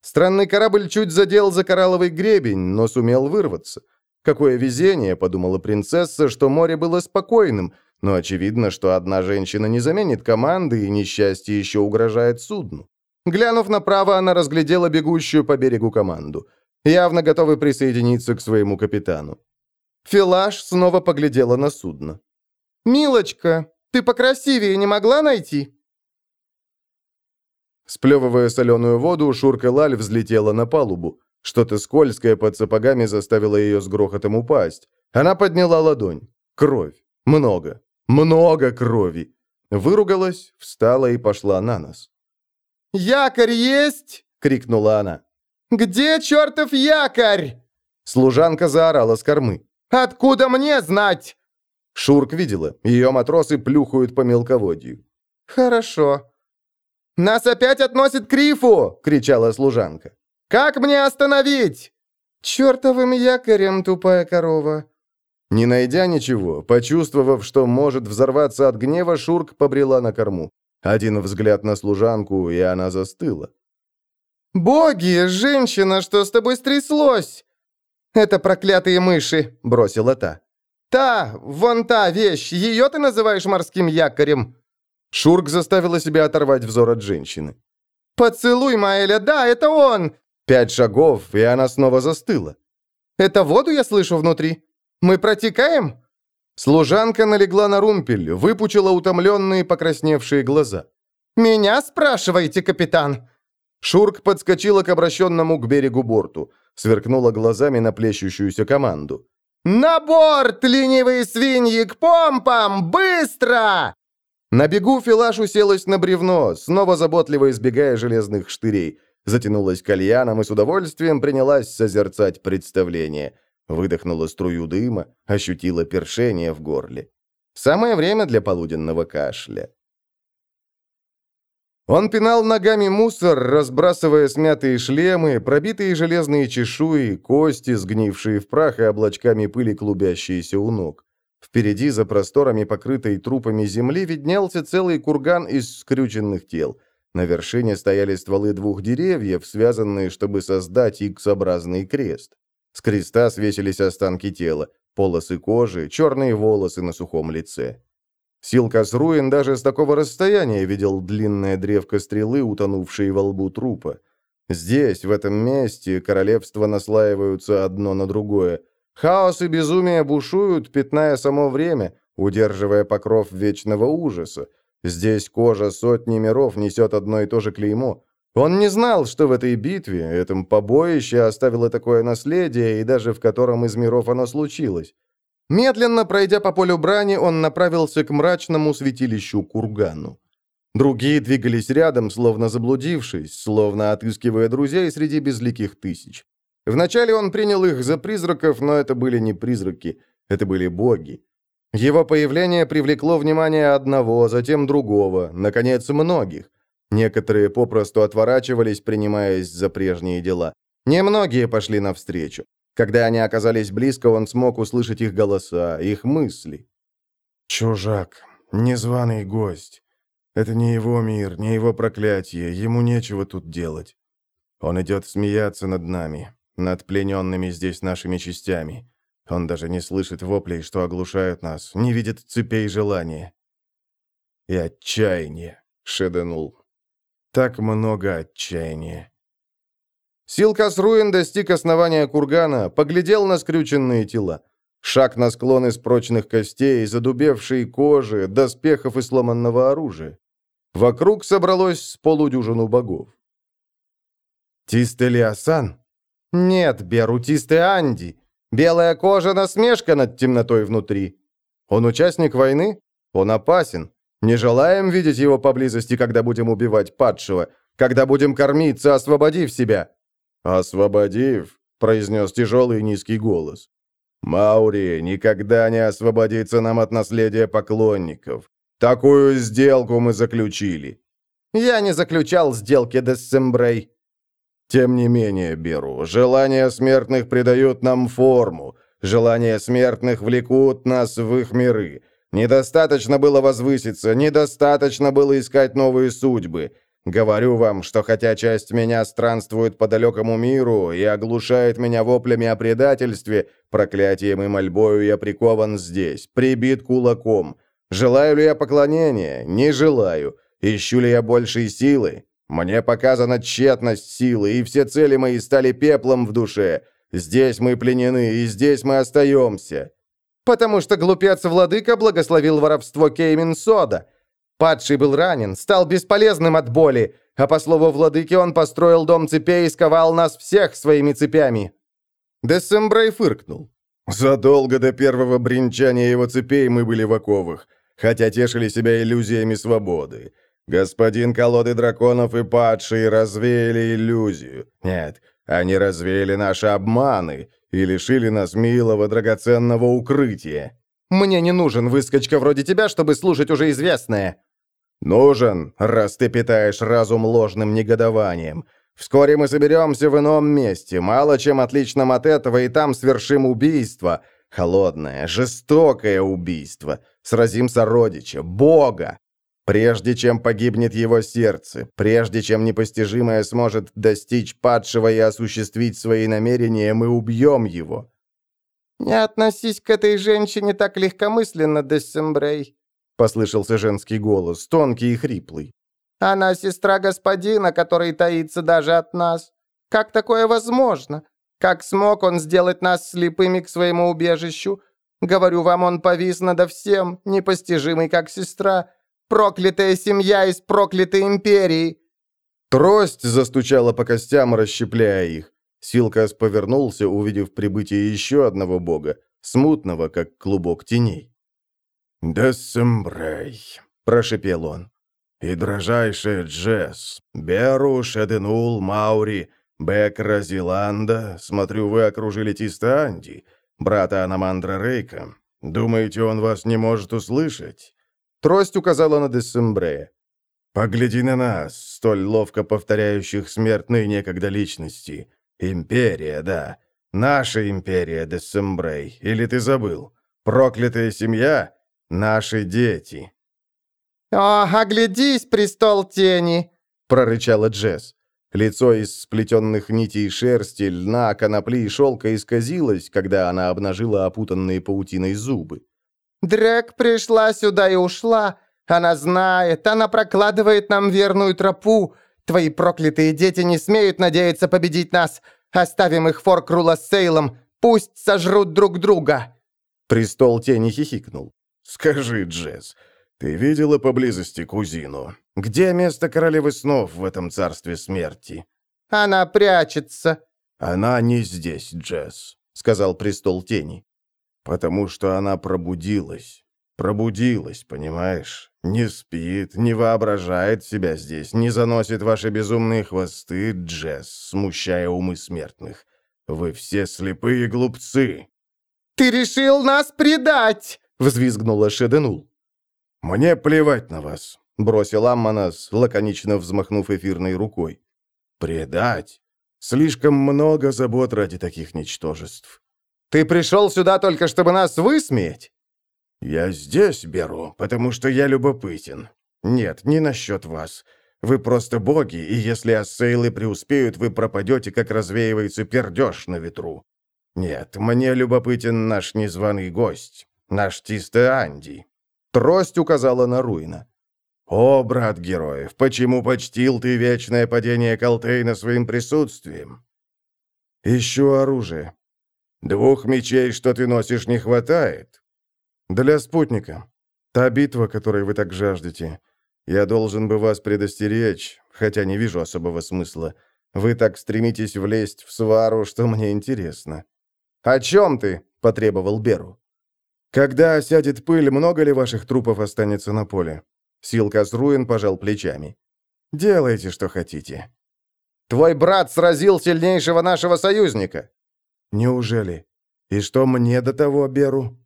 Странный корабль чуть задел за коралловый гребень, но сумел вырваться. Какое везение, подумала принцесса, что море было спокойным, но очевидно, что одна женщина не заменит команды, и несчастье еще угрожает судну. Глянув направо, она разглядела бегущую по берегу команду, явно готовы присоединиться к своему капитану. Филаш снова поглядела на судно. «Милочка, ты покрасивее не могла найти?» Сплевывая соленую воду, Шурка Лаль взлетела на палубу. Что-то скользкое под сапогами заставило ее с грохотом упасть. Она подняла ладонь. Кровь. Много. Много крови. Выругалась, встала и пошла на нас. «Якорь есть!» — крикнула она. «Где чертов якорь?» Служанка заорала с кормы. «Откуда мне знать?» Шурк видела. Ее матросы плюхают по мелководью. «Хорошо». «Нас опять относит к рифу!» — кричала служанка. Как мне остановить?» «Чертовым якорем, тупая корова!» Не найдя ничего, почувствовав, что может взорваться от гнева, Шурк побрела на корму. Один взгляд на служанку, и она застыла. «Боги, женщина, что с тобой стряслось?» «Это проклятые мыши», — бросила та. «Та, вон та вещь, ее ты называешь морским якорем?» Шурк заставила себя оторвать взор от женщины. «Поцелуй, Маэля, да, это он! Пять шагов, и она снова застыла. «Это воду я слышу внутри? Мы протекаем?» Служанка налегла на румпель, выпучила утомленные покрасневшие глаза. «Меня спрашиваете, капитан?» Шурк подскочила к обращенному к берегу борту, сверкнула глазами на плещущуюся команду. «На борт, ленивые свиньи, к помпам! Быстро!» На бегу Филаш уселась на бревно, снова заботливо избегая железных штырей. Затянулась кальяном и с удовольствием принялась созерцать представление. Выдохнула струю дыма, ощутила першение в горле. Самое время для полуденного кашля. Он пинал ногами мусор, разбрасывая смятые шлемы, пробитые железные чешуи, кости, сгнившие в прах и облачками пыли, клубящиеся у ног. Впереди, за просторами, покрытой трупами земли, виднелся целый курган из скрюченных тел. На вершине стояли стволы двух деревьев, связанные, чтобы создать икс-образный крест. С креста свесились останки тела, полосы кожи, черные волосы на сухом лице. Силкас Руин даже с такого расстояния видел длинное древко стрелы, утонувшей во лбу трупа. Здесь, в этом месте, королевства наслаиваются одно на другое. Хаос и безумие бушуют, пятная само время, удерживая покров вечного ужаса. Здесь кожа сотни миров несет одно и то же клеймо. Он не знал, что в этой битве, этом побоище оставило такое наследие, и даже в котором из миров оно случилось. Медленно пройдя по полю брани, он направился к мрачному святилищу Кургану. Другие двигались рядом, словно заблудившись, словно отыскивая друзей среди безликих тысяч. Вначале он принял их за призраков, но это были не призраки, это были боги. Его появление привлекло внимание одного, затем другого, наконец, многих. Некоторые попросту отворачивались, принимаясь за прежние дела. Немногие пошли навстречу. Когда они оказались близко, он смог услышать их голоса, их мысли. «Чужак, незваный гость. Это не его мир, не его проклятие, ему нечего тут делать. Он идет смеяться над нами, над плененными здесь нашими частями. Он даже не слышит воплей, что оглушают нас, не видит цепей желания. И отчаяния, шеденул. Так много отчаяния. Силкас Руин достиг основания кургана, поглядел на скрюченные тела. Шаг на склон из прочных костей, задубевшей кожи, доспехов и сломанного оружия. Вокруг собралось с полудюжину богов. «Тистелиасан?» «Нет, Беру Тисте Анди. Белая кожа — насмешка над темнотой внутри. Он участник войны? Он опасен. Не желаем видеть его поблизости, когда будем убивать падшего, когда будем кормиться, освободив себя. «Освободив», — произнес тяжелый низкий голос. «Маури никогда не освободится нам от наследия поклонников. Такую сделку мы заключили». «Я не заключал сделки, Дессембрей». «Тем не менее, Беру, желания смертных придают нам форму. Желания смертных влекут нас в их миры. Недостаточно было возвыситься, недостаточно было искать новые судьбы. Говорю вам, что хотя часть меня странствует по далекому миру и оглушает меня воплями о предательстве, проклятием и мольбою я прикован здесь, прибит кулаком. Желаю ли я поклонения? Не желаю. Ищу ли я большей силы? Мне показана тщетность силы, и все цели мои стали пеплом в душе. Здесь мы пленены, и здесь мы остаемся. Потому что глупец-владыка благословил воровство Кеймин Сода. Падший был ранен, стал бесполезным от боли, а по слову владыки он построил дом цепей и сковал нас всех своими цепями». Дессембрей фыркнул. «Задолго до первого бренчания его цепей мы были в оковах, хотя тешили себя иллюзиями свободы. Господин колоды драконов и падшие развеяли иллюзию. Нет, они развеяли наши обманы и лишили нас милого драгоценного укрытия». «Мне не нужен выскочка вроде тебя, чтобы слушать уже известное», «Нужен, раз ты питаешь разум ложным негодованием. Вскоре мы соберемся в ином месте, мало чем отличном от этого, и там свершим убийство. Холодное, жестокое убийство. Сразим сородича, Бога. Прежде чем погибнет его сердце, прежде чем непостижимое сможет достичь падшего и осуществить свои намерения, мы убьем его». «Не относись к этой женщине так легкомысленно, Дессембрей», — послышался женский голос, тонкий и хриплый. «Она сестра господина, который таится даже от нас. Как такое возможно? Как смог он сделать нас слепыми к своему убежищу? Говорю вам, он повис надо всем, непостижимый как сестра. Проклятая семья из проклятой империи!» Трость застучала по костям, расщепляя их. Силкас повернулся, увидев прибытие еще одного бога, смутного, как клубок теней. «Дессембрей», — прошепел он. «И дрожайшая Джесс, Беру, Шеденул, Маури, Бекра, Зеланда, смотрю, вы окружили Тистанди, брата Анамандра Рейка. Думаете, он вас не может услышать?» Трость указала на Дессембрея. «Погляди на нас, столь ловко повторяющих смертные некогда личности. Империя, да. Наша империя, Дессембрей. Или ты забыл? Проклятая семья? Наши дети». «О, оглядись, престол тени!» — прорычала Джесс. Лицо из сплетенных нитей шерсти, льна, конопли и шелка исказилось, когда она обнажила опутанные паутиной зубы. «Дрек пришла сюда и ушла. Она знает, она прокладывает нам верную тропу. Твои проклятые дети не смеют надеяться победить нас. Оставим их Форкрула с Сейлом. Пусть сожрут друг друга». Престол тени хихикнул. «Скажи, Джесс, ты видела поблизости кузину? Где место королевы снов в этом царстве смерти?» «Она прячется». «Она не здесь, Джесс», — сказал престол тени. «Потому что она пробудилась. Пробудилась, понимаешь? Не спит, не воображает себя здесь, не заносит ваши безумные хвосты, Джесс, смущая умы смертных. Вы все слепые глупцы!» «Ты решил нас предать!» — взвизгнула Шеденул. «Мне плевать на вас», — бросил Амманас, лаконично взмахнув эфирной рукой. «Предать? Слишком много забот ради таких ничтожеств». «Ты пришел сюда только, чтобы нас высмеять?» «Я здесь беру, потому что я любопытен. Нет, не насчет вас. Вы просто боги, и если ассейлы преуспеют, вы пропадете, как развеивается пердеж на ветру. Нет, мне любопытен наш незваный гость, наш Тисте Анди. Трость указала на Руина. «О, брат героев, почему почтил ты вечное падение Колтейна своим присутствием?» «Ищу оружие. Двух мечей, что ты носишь, не хватает?» «Для спутника. Та битва, которой вы так жаждете. Я должен бы вас предостеречь, хотя не вижу особого смысла. Вы так стремитесь влезть в свару, что мне интересно». «О чем ты?» — потребовал Беру. «Когда осядет пыль, много ли ваших трупов останется на поле?» Силкас Руин пожал плечами. «Делайте, что хотите». «Твой брат сразил сильнейшего нашего союзника». «Неужели? И что мне до того, Беру?»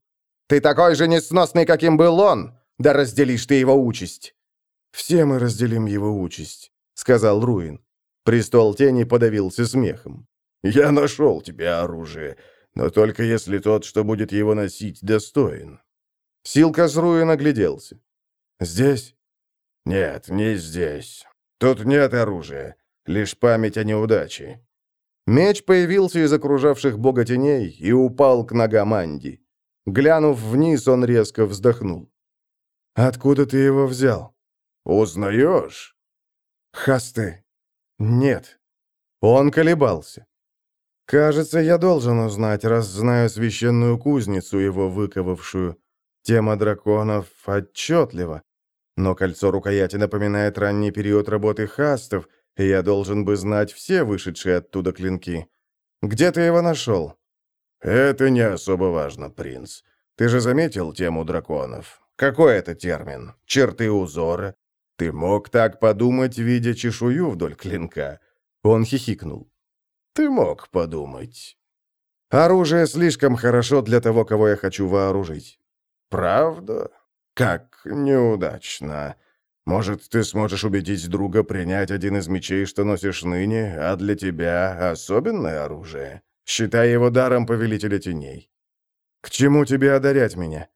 «Ты такой же несносный, каким был он! Да разделишь ты его участь!» «Все мы разделим его участь», — сказал Руин. Престол тени подавился смехом. «Я нашел тебе оружие но только если тот, что будет его носить, достоин». Силка с Руин огляделся. «Здесь?» «Нет, не здесь. Тут нет оружия, лишь память о неудаче». Меч появился из окружавших бога теней и упал к ногам Анди. Глянув вниз, он резко вздохнул. «Откуда ты его взял?» «Узнаешь?» «Хасты». «Нет». Он колебался. Кажется, я должен узнать, раз знаю священную кузницу, его выковавшую. Тема драконов отчетлива. Но кольцо рукояти напоминает ранний период работы хастов, я должен бы знать все вышедшие оттуда клинки. Где ты его нашел? Это не особо важно, принц. Ты же заметил тему драконов? Какой это термин? Черты узора? Ты мог так подумать, видя чешую вдоль клинка? Он хихикнул. Ты мог подумать. Оружие слишком хорошо для того, кого я хочу вооружить. Правда? Как неудачно. Может, ты сможешь убедить друга принять один из мечей, что носишь ныне, а для тебя особенное оружие? Считай его даром повелителя теней. К чему тебе одарять меня?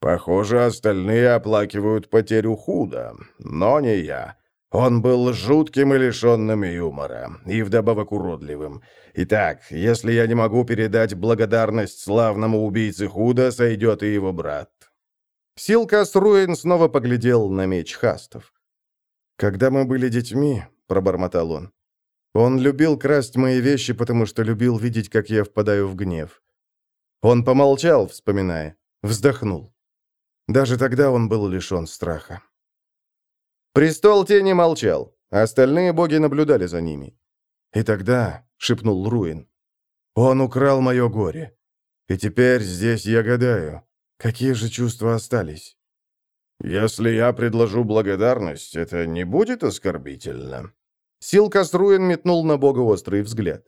Похоже, остальные оплакивают потерю худо, но не я. Он был жутким и лишенным юмора, и вдобавок уродливым. Итак, если я не могу передать благодарность славному убийце Худа, сойдет и его брат». Силкас Руин снова поглядел на меч Хастов. «Когда мы были детьми», — пробормотал он, — «он любил красть мои вещи, потому что любил видеть, как я впадаю в гнев». Он помолчал, вспоминая, вздохнул. Даже тогда он был лишен страха. Престол тени молчал, а остальные боги наблюдали за ними. «И тогда», — шепнул Руин, — «он украл мое горе. И теперь здесь я гадаю, какие же чувства остались?» «Если я предложу благодарность, это не будет оскорбительно?» Сил Каструин метнул на бога острый взгляд.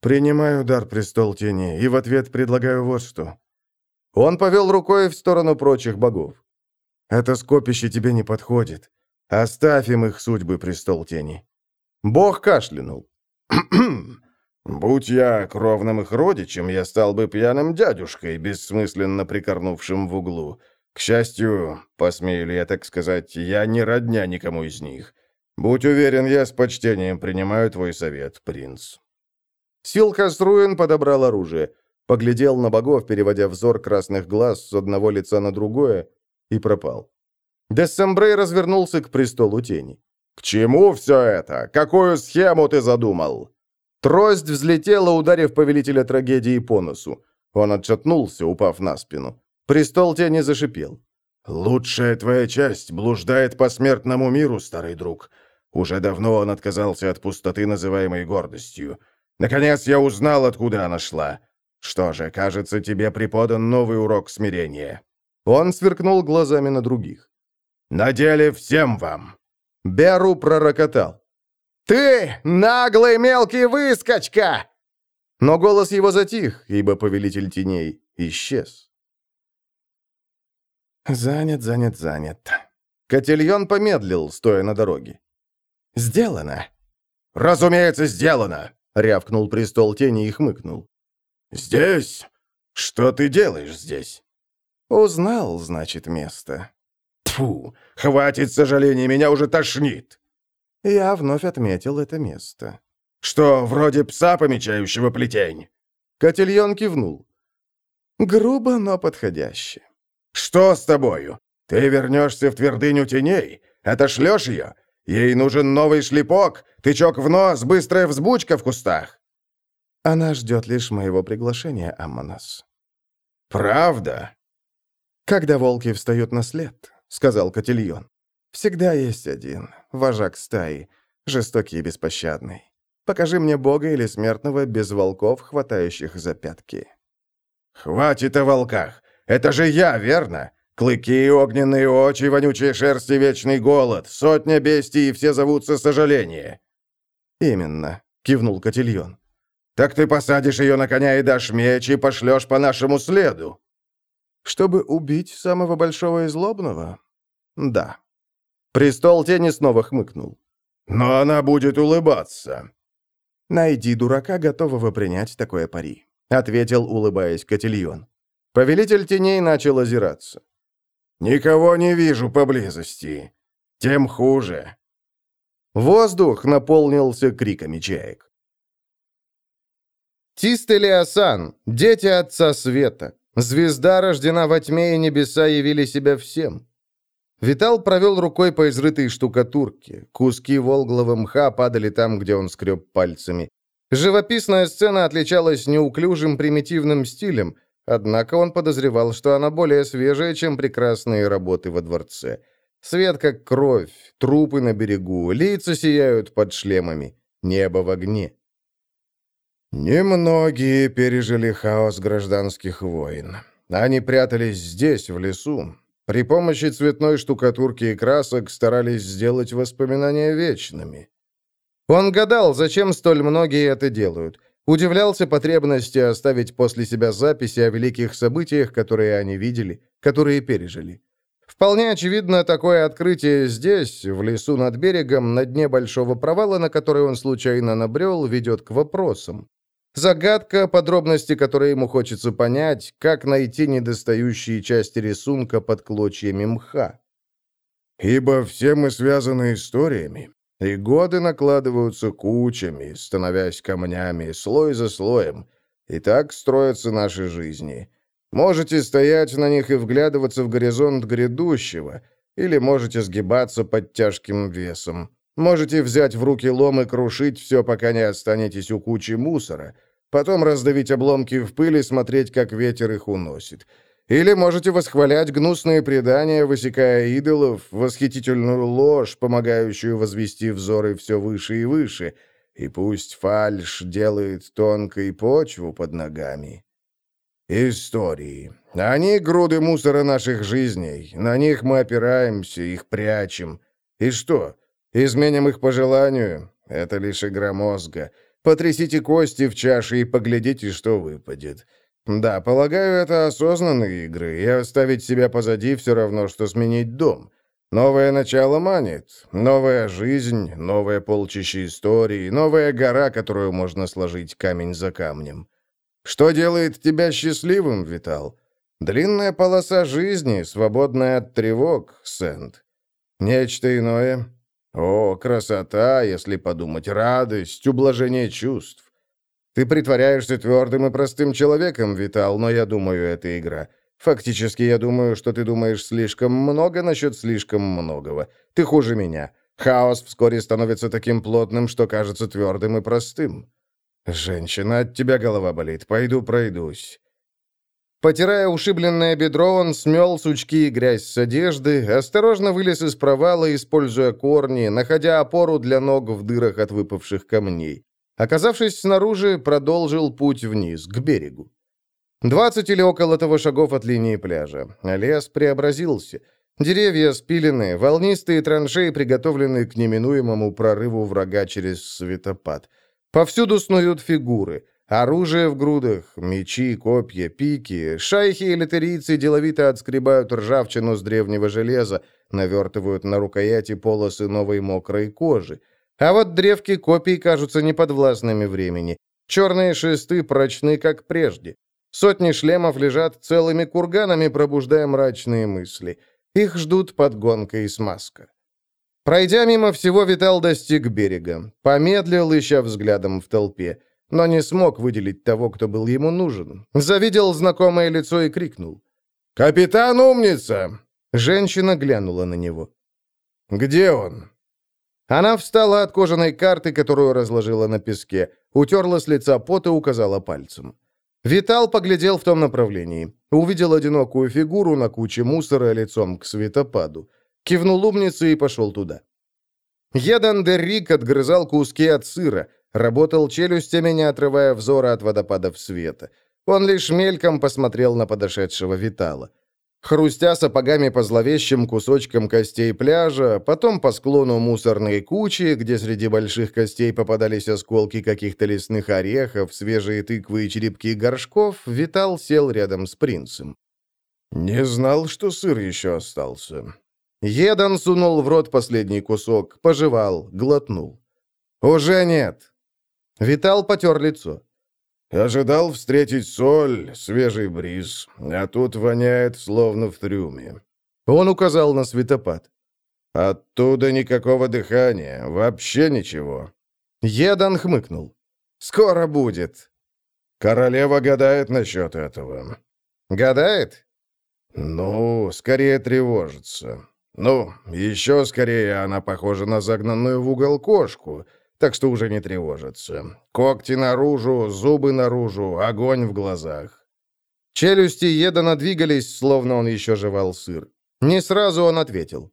«Принимаю дар, престол тени, и в ответ предлагаю вот что». Он повел рукой в сторону прочих богов. «Это скопище тебе не подходит. Оставь им их судьбы, престол тени». Бог кашлянул. [clears throat] [clears throat] «Будь я кровным их родичем, я стал бы пьяным дядюшкой, бессмысленно прикорнувшим в углу. К счастью, посмею ли я так сказать, я не родня никому из них. Будь уверен, я с почтением принимаю твой совет, принц». Сил Хасруин подобрал оружие, поглядел на богов, переводя взор красных глаз с одного лица на другое, и пропал. Дессамбрей развернулся к престолу тени. «К чему все это? Какую схему ты задумал?» Трость взлетела, ударив повелителя трагедии по носу. Он отшатнулся, упав на спину. Престол тени зашипел. «Лучшая твоя часть блуждает по смертному миру, старый друг. Уже давно он отказался от пустоты, называемой гордостью. Наконец я узнал, откуда она шла. Что же, кажется, тебе преподан новый урок смирения». Он сверкнул глазами на других. «На деле всем вам!» Беру пророкотал. «Ты, наглый мелкий выскочка!» Но голос его затих, ибо повелитель теней исчез. Занят, занят, занят. Котельон помедлил, стоя на дороге. «Сделано!» «Разумеется, сделано!» — рявкнул престол тени и хмыкнул. «Здесь? Что ты делаешь здесь?» «Узнал, значит, место». Тфу, хватит сожалений, меня уже тошнит!» Я вновь отметил это место. «Что, вроде пса, помечающего плетень?» Котельон кивнул. Грубо, но подходяще. «Что с тобою? Ты вернешься в твердыню теней? Отошлешь ее? Ей нужен новый шлепок, тычок в нос, быстрая взбучка в кустах». «Она ждет лишь моего приглашения, Аммонос». «Правда?» «Когда волки встают на след», — сказал Котельон. «Всегда есть один, вожак стаи, жестокий и беспощадный. Покажи мне бога или смертного без волков, хватающих за пятки». «Хватит о волках! Это же я, верно? Клыки, огненные очи, вонючая шерсть и вечный голод, сотня бестий, и все зовутся Сожаление». «Именно», — кивнул Котельон. «Так ты посадишь ее на коня и дашь меч, и пошлешь по нашему следу». «Чтобы убить самого большого и злобного?» «Да». Престол тени снова хмыкнул. «Но она будет улыбаться». «Найди дурака, готового принять такое пари», — ответил, улыбаясь Котельон. Повелитель теней начал озираться. «Никого не вижу поблизости. Тем хуже». Воздух наполнился криками чаек. Тистелиасан, дети Отца Света. Звезда рождена во тьме, и небеса явили себя всем. Витал провел рукой по изрытой штукатурке. Куски волглого мха падали там, где он скреб пальцами. Живописная сцена отличалась неуклюжим примитивным стилем, однако он подозревал, что она более свежая, чем прекрасные работы во дворце. Свет как кровь, трупы на берегу, лица сияют под шлемами, небо в огне. Немногие пережили хаос гражданских войн. Они прятались здесь, в лесу. При помощи цветной штукатурки и красок старались сделать воспоминания вечными. Он гадал, зачем столь многие это делают. Удивлялся потребности оставить после себя записи о великих событиях, которые они видели, которые пережили. Вполне очевидно, такое открытие здесь, в лесу над берегом, на дне большого провала, на который он случайно набрел, ведет к вопросам. Загадка, подробности которые ему хочется понять, как найти недостающие части рисунка под клочьями мха. «Ибо все мы связаны историями, и годы накладываются кучами, становясь камнями, слой за слоем, и так строятся наши жизни. Можете стоять на них и вглядываться в горизонт грядущего, или можете сгибаться под тяжким весом. Можете взять в руки лом и крушить все, пока не останетесь у кучи мусора. Потом раздавить обломки в пыль и смотреть, как ветер их уносит. Или можете восхвалять гнусные предания, высекая идолов, восхитительную ложь, помогающую возвести взоры все выше и выше. И пусть фальшь делает тонкой почву под ногами. Истории. Они груды мусора наших жизней. На них мы опираемся, их прячем. И что, изменим их по желанию? Это лишь игра мозга. Потрясите кости в чаше и поглядите, что выпадет. Да, полагаю, это осознанные игры, и оставить себя позади все равно, что сменить дом. Новое начало манит, новая жизнь, новое полчище истории, новая гора, которую можно сложить камень за камнем. Что делает тебя счастливым, Витал? Длинная полоса жизни, свободная от тревог, Сент. Нечто иное? О, красота, если подумать, радость, ублажение чувств. Ты притворяешься твердым и простым человеком, Витал, но я думаю, это игра. Фактически, я думаю, что ты думаешь слишком много насчет слишком многого. Ты хуже меня. Хаос вскоре становится таким плотным, что кажется твердым и простым. Женщина, от тебя голова болит. Пойду пройдусь. Потирая ушибленное бедро, он смел сучки и грязь с одежды, осторожно вылез из провала, используя корни, находя опору для ног в дырах от выпавших камней. Оказавшись снаружи, продолжил путь вниз, к берегу. Двадцать или около того шагов от линии пляжа. Лес преобразился. Деревья спилены, волнистые траншеи приготовлены к неминуемому прорыву врага через светопад. Повсюду снуют фигуры. Оружие в грудах, мечи, копья, пики. Шайхи и литерийцы деловито отскребают ржавчину с древнего железа, навертывают на рукояти полосы новой мокрой кожи. А вот древки копий кажутся неподвластными времени. Черные шесты прочны, как прежде. Сотни шлемов лежат целыми курганами, пробуждая мрачные мысли. Их ждут подгонка и смазка. Пройдя мимо всего, Витал достиг берега. Помедлил, ища взглядом в толпе. Но не смог выделить того, кто был ему нужен. Завидел знакомое лицо и крикнул. «Капитан Умница!» Женщина глянула на него. «Где он?» Она встала от кожаной карты, которую разложила на песке, утерла с лица пот и указала пальцем. Витал поглядел в том направлении. Увидел одинокую фигуру на куче мусора лицом к светопаду. Кивнул умнице и пошел туда. Едан Деррик отгрызал куски от сыра, работал челюстями, не отрывая взора от водопадов света. Он лишь мельком посмотрел на подошедшего Витала. Хрустя сапогами по зловещим кусочкам костей пляжа, потом по склону мусорной кучи, где среди больших костей попадались осколки каких-то лесных орехов, свежие тыквы и черепки горшков, Витал сел рядом с принцем. «Не знал, что сыр еще остался». Едан сунул в рот последний кусок, пожевал, глотнул. «Уже нет». Витал потер лицо. Ожидал встретить соль, свежий бриз, а тут воняет, словно в трюме. Он указал на светопад. Оттуда никакого дыхания, вообще ничего. Едан хмыкнул. «Скоро будет». Королева гадает насчет этого. «Гадает?» «Ну, скорее тревожится. Ну, еще скорее она похожа на загнанную в угол кошку» так что уже не тревожится. Когти наружу, зубы наружу, огонь в глазах. Челюсти Едана двигались, словно он еще жевал сыр. Не сразу он ответил.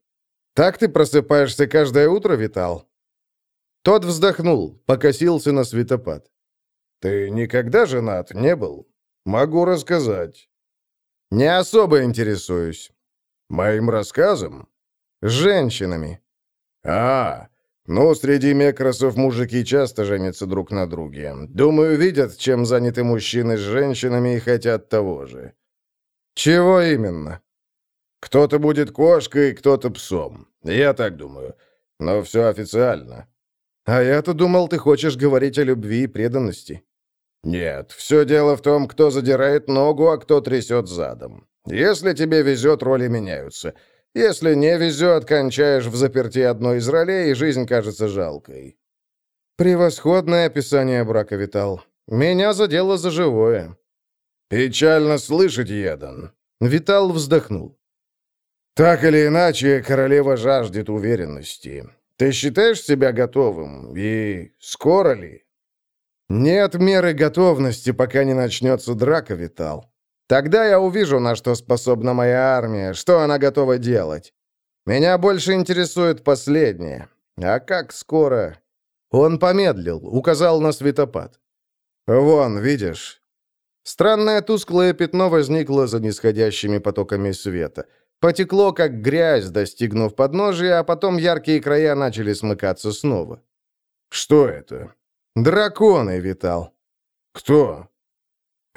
«Так ты просыпаешься каждое утро, Витал?» Тот вздохнул, покосился на светопад. «Ты никогда женат не был? Могу рассказать». «Не особо интересуюсь». «Моим рассказом?» «Женщинами». «А, ну, среди мекросов мужики часто женятся друг на друге. Думаю, видят, чем заняты мужчины с женщинами и хотят того же. Чего именно? Кто-то будет кошкой, кто-то псом. Я так думаю. Но все официально. А я-то думал, ты хочешь говорить о любви и преданности. Нет, все дело в том, кто задирает ногу, а кто трясет задом. Если тебе везет, роли меняются. Если не везет, кончаешь в заперти одной из ролей, и жизнь кажется жалкой. Превосходное описание брака, Витал. Меня задело за живое. Печально слышать, Едан. Витал вздохнул. Так или иначе, королева жаждет уверенности. Ты считаешь себя готовым? И скоро ли? Нет меры готовности, пока не начнется драка, Витал. Тогда я увижу, на что способна моя армия, что она готова делать. Меня больше интересует последнее. А как скоро...» Он помедлил, указал на светопад. «Вон, видишь?» Странное тусклое пятно возникло за нисходящими потоками света. Потекло, как грязь, достигнув подножия, а потом яркие края начали смыкаться снова. «Что это?» «Драконы, Витал». «Кто?»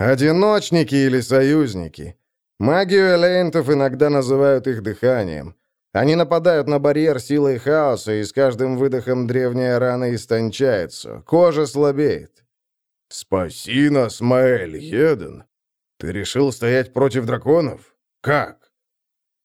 «Одиночники или союзники. Магию элейнтов иногда называют их дыханием. Они нападают на барьер силой хаоса, и с каждым выдохом древняя рана истончается, кожа слабеет. «Спаси нас, Маэль, Еден! Ты решил стоять против драконов? Как?»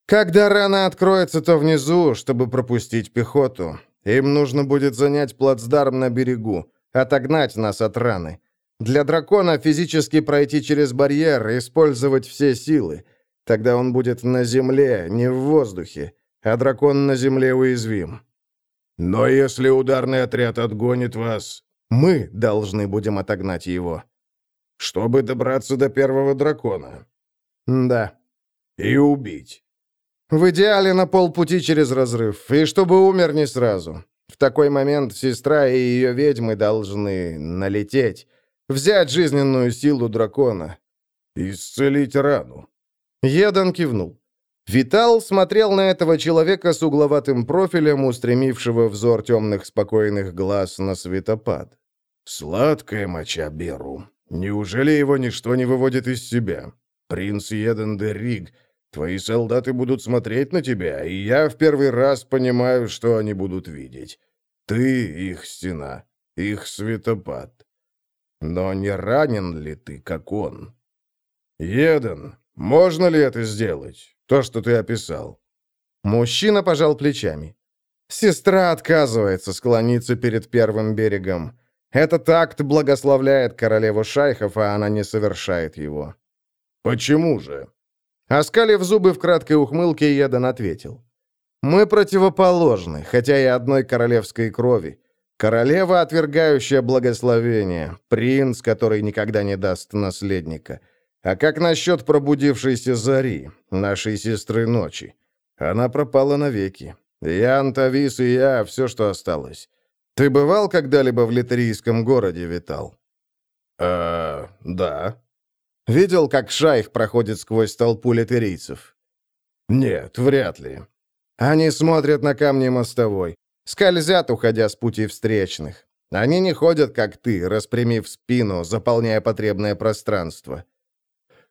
«Когда рана откроется, то внизу, чтобы пропустить пехоту. Им нужно будет занять плацдарм на берегу, отогнать нас от раны. Для дракона физически пройти через барьер, использовать все силы. Тогда он будет на земле, не в воздухе а дракон на земле уязвим. Но если ударный отряд отгонит вас, мы должны будем отогнать его. Чтобы добраться до первого дракона. Да. И убить. В идеале на полпути через разрыв, и чтобы умер не сразу. В такой момент сестра и ее ведьмы должны налететь, взять жизненную силу дракона. Исцелить рану. Едан кивнул. Витал смотрел на этого человека с угловатым профилем, устремившего взор темных спокойных глаз на светопад. «Сладкая моча Беру. Неужели его ничто не выводит из себя? Принц Еден де Риг, твои солдаты будут смотреть на тебя, и я в первый раз понимаю, что они будут видеть. Ты их стена, их светопад. Но не ранен ли ты, как он? Еден, можно ли это сделать?» То, что ты описал». Мужчина пожал плечами. Сестра отказывается склониться перед первым берегом. Этот акт благословляет королеву шайхов, а она не совершает его. «Почему же?» Оскалив зубы в краткой ухмылке, Едан ответил. «Мы противоположны, хотя и одной королевской крови. Королева, отвергающая благословение, принц, который никогда не даст наследника. А как насчет пробудившейся зари, нашей сестры ночи? Она пропала навеки. Я, Антавис и я, все, что осталось. Ты бывал когда-либо в литерийском городе, Витал? э да. Видел, как шайх проходит сквозь толпу литерийцев? Нет, вряд ли. Они смотрят на камни мостовой, скользят, уходя с пути встречных. Они не ходят, как ты, распрямив спину, заполняя потребное пространство.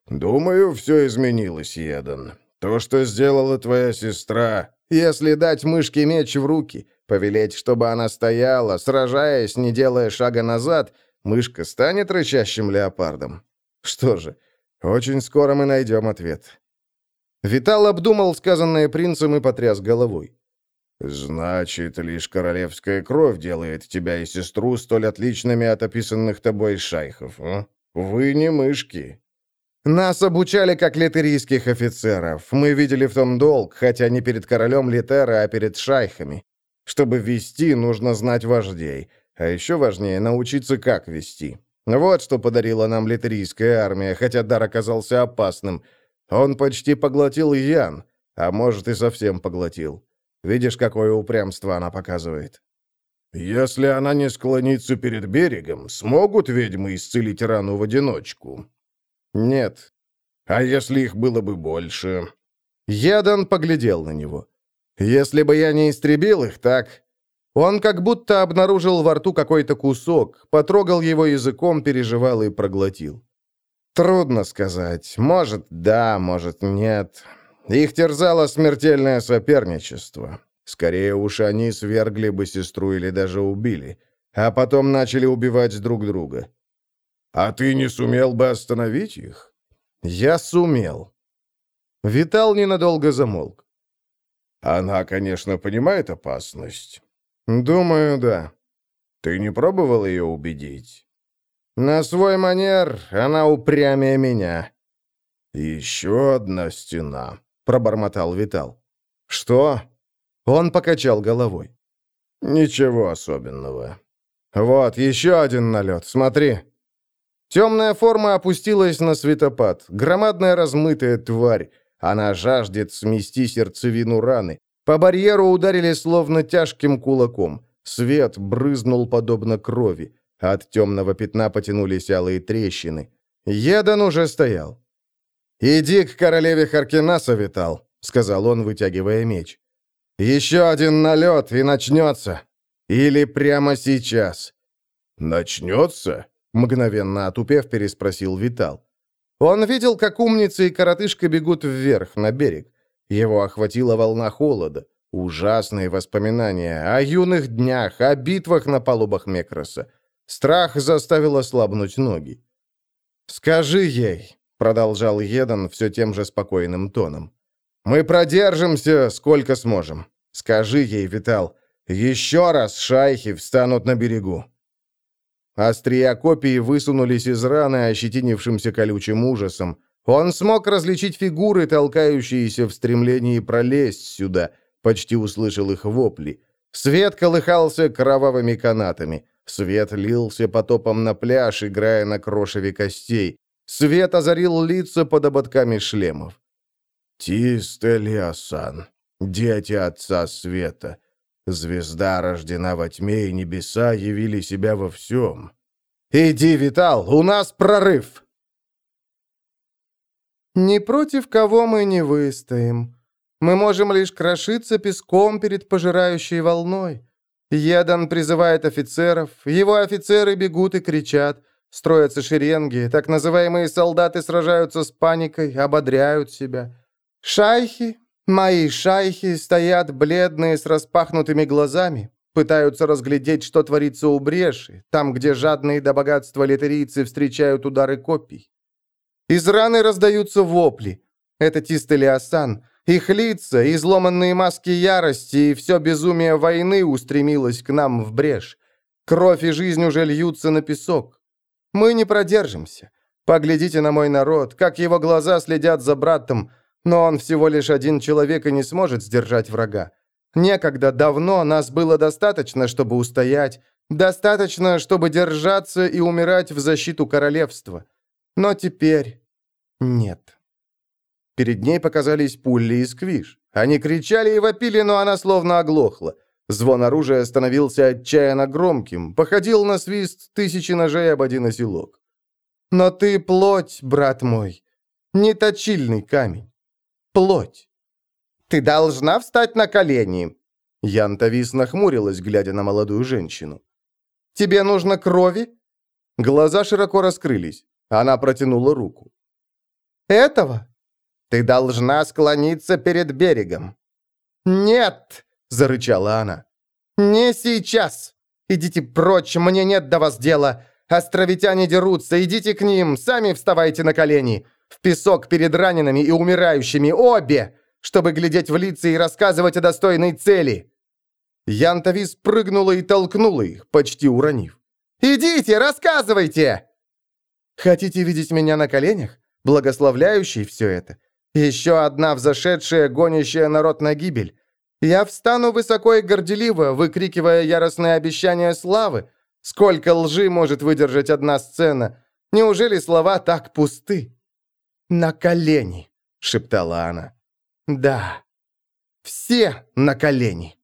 «Думаю, все изменилось, Едан. То, что сделала твоя сестра...» «Если дать мышке меч в руки, повелеть, чтобы она стояла, сражаясь, не делая шага назад, мышка станет рычащим леопардом. Что же, очень скоро мы найдем ответ». Витал обдумал сказанное принцем и потряс головой. «Значит, лишь королевская кровь делает тебя и сестру столь отличными от описанных тобой шайхов, а? Вы не мышки». Нас обучали как литерийских офицеров. Мы видели в том долг, хотя не перед королем Литера, а перед шайхами. Чтобы вести, нужно знать вождей. А еще важнее, научиться, как вести. Вот что подарила нам литерийская армия, хотя дар оказался опасным. Он почти поглотил Ян, а может и совсем поглотил. Видишь, какое упрямство она показывает. Если она не склонится перед берегом, смогут ведьмы исцелить рану в одиночку? «Нет. А если их было бы больше?» Ядан поглядел на него. «Если бы я не истребил их, так...» Он как будто обнаружил во рту какой-то кусок, потрогал его языком, переживал и проглотил. Трудно сказать. Может, да, может, нет. Их терзало смертельное соперничество. Скорее уж они свергли бы сестру или даже убили, а потом начали убивать друг друга. А ты не сумел бы остановить их? Я сумел. Витал ненадолго замолк. Она, конечно, понимает опасность. Думаю, да. Ты не пробовал ее убедить? На свой манер она упрямее меня. Еще одна стена, пробормотал Витал. Что? Он покачал головой. Ничего особенного. Вот, еще один налет, смотри. Темная форма опустилась на светопад. Громадная размытая тварь. Она жаждет смести сердцевину раны. По барьеру ударили словно тяжким кулаком. Свет брызнул подобно крови. От темного пятна потянулись алые трещины. Едан уже стоял. «Иди к королеве Харкинаса, Витал», — сказал он, вытягивая меч. «Еще один налет, и начнется. Или прямо сейчас». «Начнется?» — мгновенно отупев, переспросил Витал. Он видел, как умница и коротышка бегут вверх, на берег. Его охватила волна холода. Ужасные воспоминания о юных днях, о битвах на палубах Мекроса. Страх заставил ослабнуть ноги. «Скажи ей», — продолжал Едан все тем же спокойным тоном. «Мы продержимся, сколько сможем. Скажи ей, Витал, еще раз шайхи встанут на берегу». Острия копии высунулись из раны, ощетинившимся колючим ужасом. Он смог различить фигуры, толкающиеся в стремлении пролезть сюда, почти услышал их вопли. Свет колыхался кровавыми канатами. Свет лился потопом на пляж, играя на крошеве костей. Свет озарил лица под ободками шлемов. «Тист Элиасан, дети Отца Света, звезда рождена во тьме, и небеса явили себя во всем». «Иди, Витал, у нас прорыв!» «Ни против кого мы не выстоим. Мы можем лишь крошиться песком перед пожирающей волной. Едан призывает офицеров, его офицеры бегут и кричат, строятся шеренги, так называемые солдаты сражаются с паникой, ободряют себя. Шайхи, мои шайхи, стоят бледные с распахнутыми глазами, пытаются разглядеть, что творится у бреши, там, где жадные до богатства литерийцы встречают удары копий. Из раны раздаются вопли. Это Тистелиасан — их лица, изломанные маски ярости и все безумие войны устремилось к нам в брешь. Кровь и жизнь уже льются на песок. Мы не продержимся. Поглядите на мой народ, как его глаза следят за братом, но он всего лишь один человек и не сможет сдержать врага. Некогда давно нас было достаточно, чтобы устоять, достаточно, чтобы держаться и умирать в защиту королевства. Но теперь нет. Перед ней показались пули и сквиш. Они кричали и вопили, но она словно оглохла. Звон оружия становился отчаянно громким, походил на свист тысячи ножей об один оселок. «Но ты плоть, брат мой, не точильный камень. Плоть. Ты должна встать на колени!» Янтавис нахмурилась, глядя на молодую женщину. «Тебе нужно крови?» Глаза широко раскрылись. Она протянула руку. «Этого?» Ты должна склониться перед берегом». «Нет!» — зарычала она. «Не сейчас! Идите прочь, мне нет до вас дела! Островитяне дерутся, идите к ним, сами вставайте на колени! В песок перед ранеными и умирающими, обе! Чтобы глядеть в лица и рассказывать о достойной цели!» Янтовис прыгнула и толкнула их, почти уронив. «Идите, рассказывайте!» «Хотите видеть меня на коленях, благословляющий все это? Еще одна взошедшая, гонящая народ на гибель. Я встану высоко и горделиво, выкрикивая яростные обещания славы. Сколько лжи может выдержать одна сцена? Неужели слова так пусты? «На колени», — шептала она. «Да, все на колени».